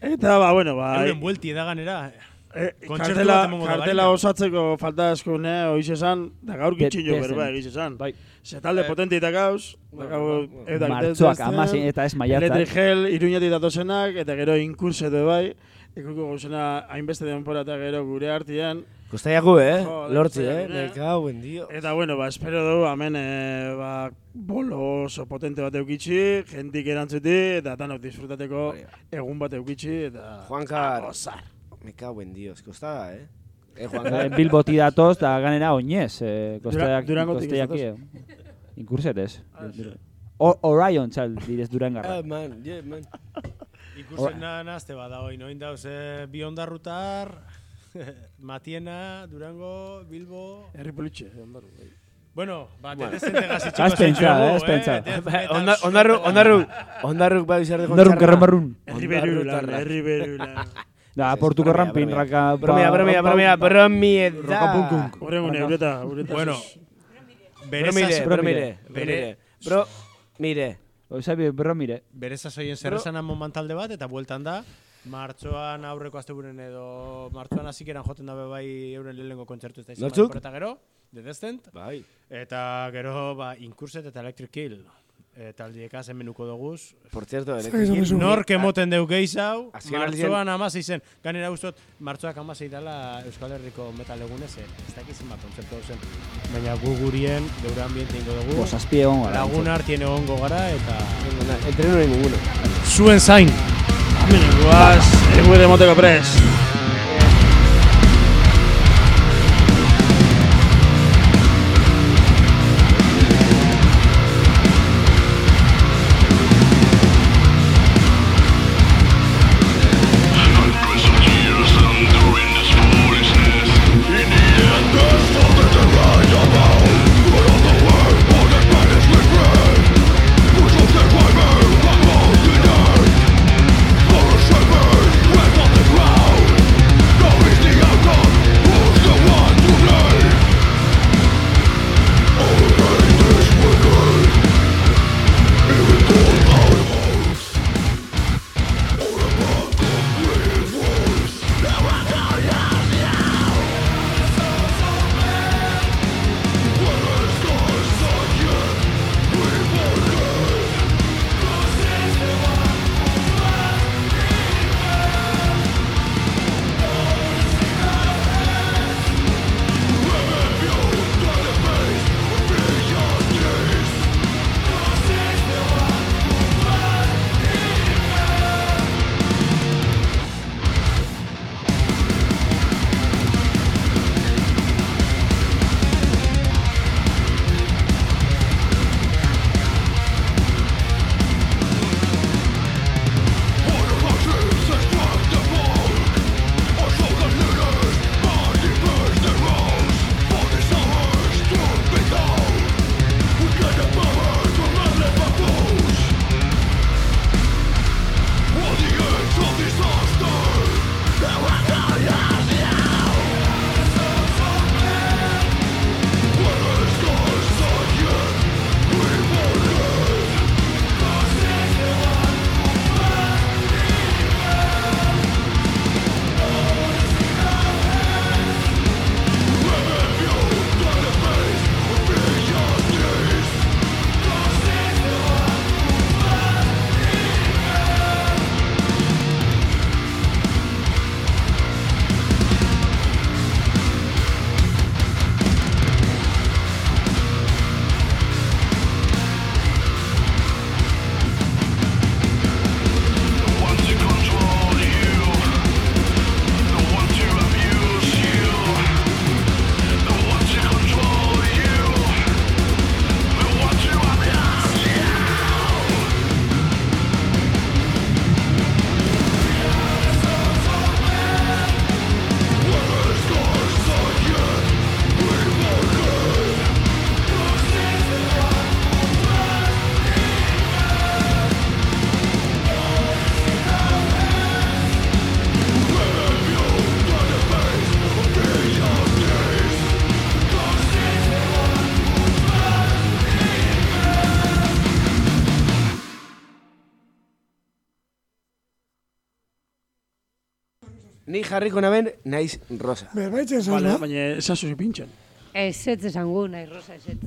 Eta, ba, bueno, ba, Euren buelti edaganera. eh, kartela, kartela osatzeko falta asko, ne, oiz esan, da gaur gitxinio desten. berba egiz esan. Bai. Ze talde potente eta gauz, da gau, Martxoak amasin eta ez maiatzak. Electric Hell, iruñetik datozenak, eta gero inkurse du bai. Ikuko gauzena hainbeste denbora eta gero gure artian. Kostaiaku, eh? Joder, Lortzi, eh? kostaiaku, eh? Me cago en dio. Eta bueno, ba, espero dugu, hemen, e, ba, bolo oso potente bat eukitxi, jentik erantzuti, eta tanok disfrutateko egun bat eukitxi, eta... Juankar. a gozar. Me cago en Dios, kostada, eh? Eh, Eh, Juankar. Bilboti datoz, da ganera oinez. Eh, ez eh. Inkursetez. Ah, O- Orion txal direz Durangarra. Ah, man, yeah, man. Ikusten da nazte bada hoi, noin dauz, eh, bi ondarrutar, Matiena, Durango, Bilbo... Herri politxe, ondaru. bai. Bueno, ba, Bueno. bueno. gazitxiko Has pentsado, eh, has pentsado. Onda, ondarruk, ondarruk, ondarruk bai zer de Ondarrun, kerremarrun. Herri berulan, herri berulan. Da, portuko rampin, raka... Bromea, bromea, bromea, bromea, da. Rokapunkunk. Horren gune, ureta, ureta. Bueno, Bromire, berezaz, bromire, bere, bromire. Bro, mire. Oizabi, berro mire. berezaz oien zerrezan amon talde bat, eta bueltan da, martxoan aurreko asteburen edo martxoan hasikeran joten dabe bai euren lehenengo kontzertu ez da izan Nortzuk? eta gero, The Descent, Bai. eta gero ba, Inkurset eta Electric Kill. Eta aldiekaz hemenuko doguz. Por cierto? Nork emoten deu geizau, Azken aldian- martxoan amasei zen. Ganera ustot, martxoak amasei dela Euskal Herriko metal egunez, eh, ez dakizen bat kontzertu hau zen. Baina gu gurien, geure ambiente ingo dugu. Pues azpie egon gara. Lagun artien egongo gara, eta Entreno no hay ninguno. zuen zain. Hemen, guaz, egure moteko pres. Jarriko naben naiz rosa. Berbaitzen zaz, Vale, ba? baina esazu pintzen. Ez ez esangu, nahi rosa ez ez.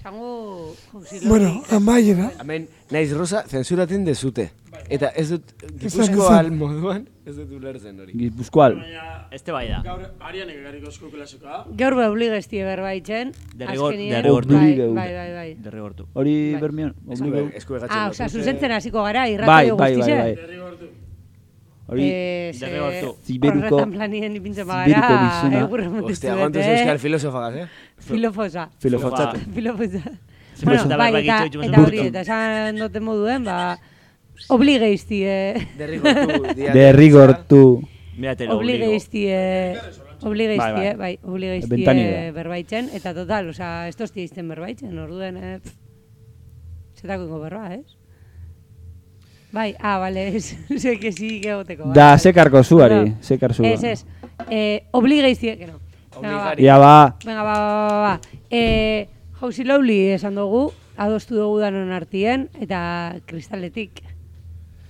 Jauzilori. Bueno, amaiera. Hemen naiz rosa zensuraten dezute. Eta ez dut Gipuzkoal moduan ez dut ulertzen hori. Gipuzkoal. Este bai da. Gaur arianek egarriko esku klasikoa. Gaur be obligeztie berbaitzen. Derrigor- azkenien- derrigortu. Bai, bai, bai, bai. Derrigortu. Hori Bai. bermion, egatzen Ah, osea, zuzentzen hasiko gara, Bai, irratio bai, bai, bai. Derrigortu. Hori, Eh, ze- Derrigortu. Ziberuko- Horretan planien ipintzen Ziberuko bagara, bizuna. motizu Ostia, kontuz dute, euskal filosofagaz, eh? Filofosa. Filofosa. Filofosa Bueno, bai, eta, eta hori, eta esan duten moduen, ba, obligeiztie, Derrigortu. dia- Derrigortu. Miratelo, obligo. obligeiztie, obligeiztie, Bai, bai. bai, obligeiztie Bentanilla. berbaitzen, eta total, osea, ez toztia izten berbaitzen, orduen, eh, zetako ingo berba, ez? Bai, ah, bale, ez, ze que goteko. bai, Da, bai. sekarko zuari, Bueno, sekar zua. Ez, ez, eh, obligeiztie, que no. Venga, ba. Obligari. Ia ba, Venga, ba, ba, ba, ba. E, Jauzi Lowly esan dugu, adostu dugu danon artien, eta kristaletik.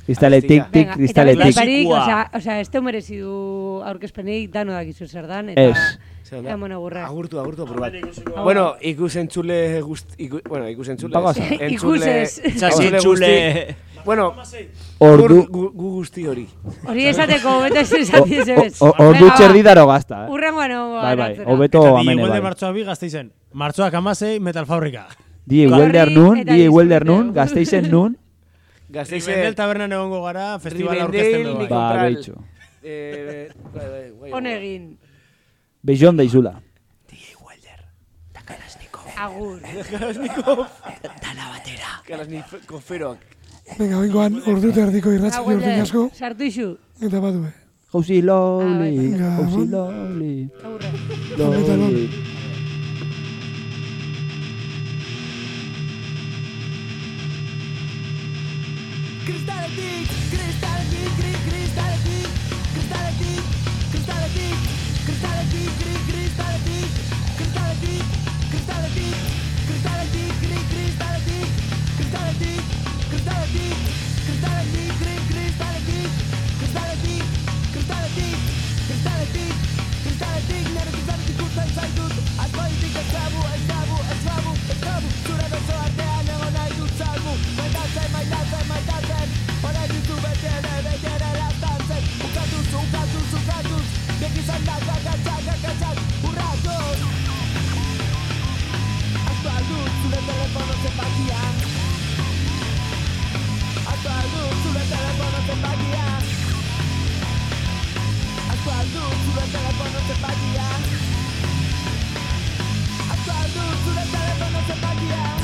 kristaletik, tik, eta kristaletik. barik, Klasikoa. osea, osea, este merezi du aurkezpenik, dano dakizu zer dan, eta... Ez. Zer da? Emon egurra. Agurtu, agurtu, apur bat. Ikusiko. Bueno, ikusentzule guzti... Iku, bueno, ikusentzule... Ikusez. Txasi Entzule txule. Bueno, ordu... Gu, gu guzti hori. Hori esateko, hobeto ez esati ez. Ordu txerdi daro gazta, eh? Urrengoan hau Bai, bai, hobeto amene, bai. Eta martxoa bi gazteizen. Martxoak amasei, metalfabrika. Die huelde nun, die huelde nun, gazteizen nun. Gazteizen... Ribendel tabernan egongo gara, festivala orkesten dugu. Ba, behitxo. Honegin. Bejon da izula. Die huelder. Takalasnikov. Agur. Takalasnikov. Tala batera. Takalasnikoferoak. Venga, oingoan, ordu terdiko irratzaio urdin asko. Sartu isu. Eta bat due. Eh? Jauzi loli, ah, jauzi loli. Loli. zaitut Aspalditik ez tabu, ez tabu, ez tabu, ez tabu Zure beso artean egon nahi dut salbu Maitatzen, maitatzen, maitatzen Horain ditu beten, ere jere lastantzen Ukatuz, ukatuz, ukatuz Bek izan da, kakatzak, kakatzak, urratuz Aspaldut, zure telefono zenbakian Aspaldut, zure telefono zenbakian Aspaldut, zure telefono zenbakian 映らされたのさばきや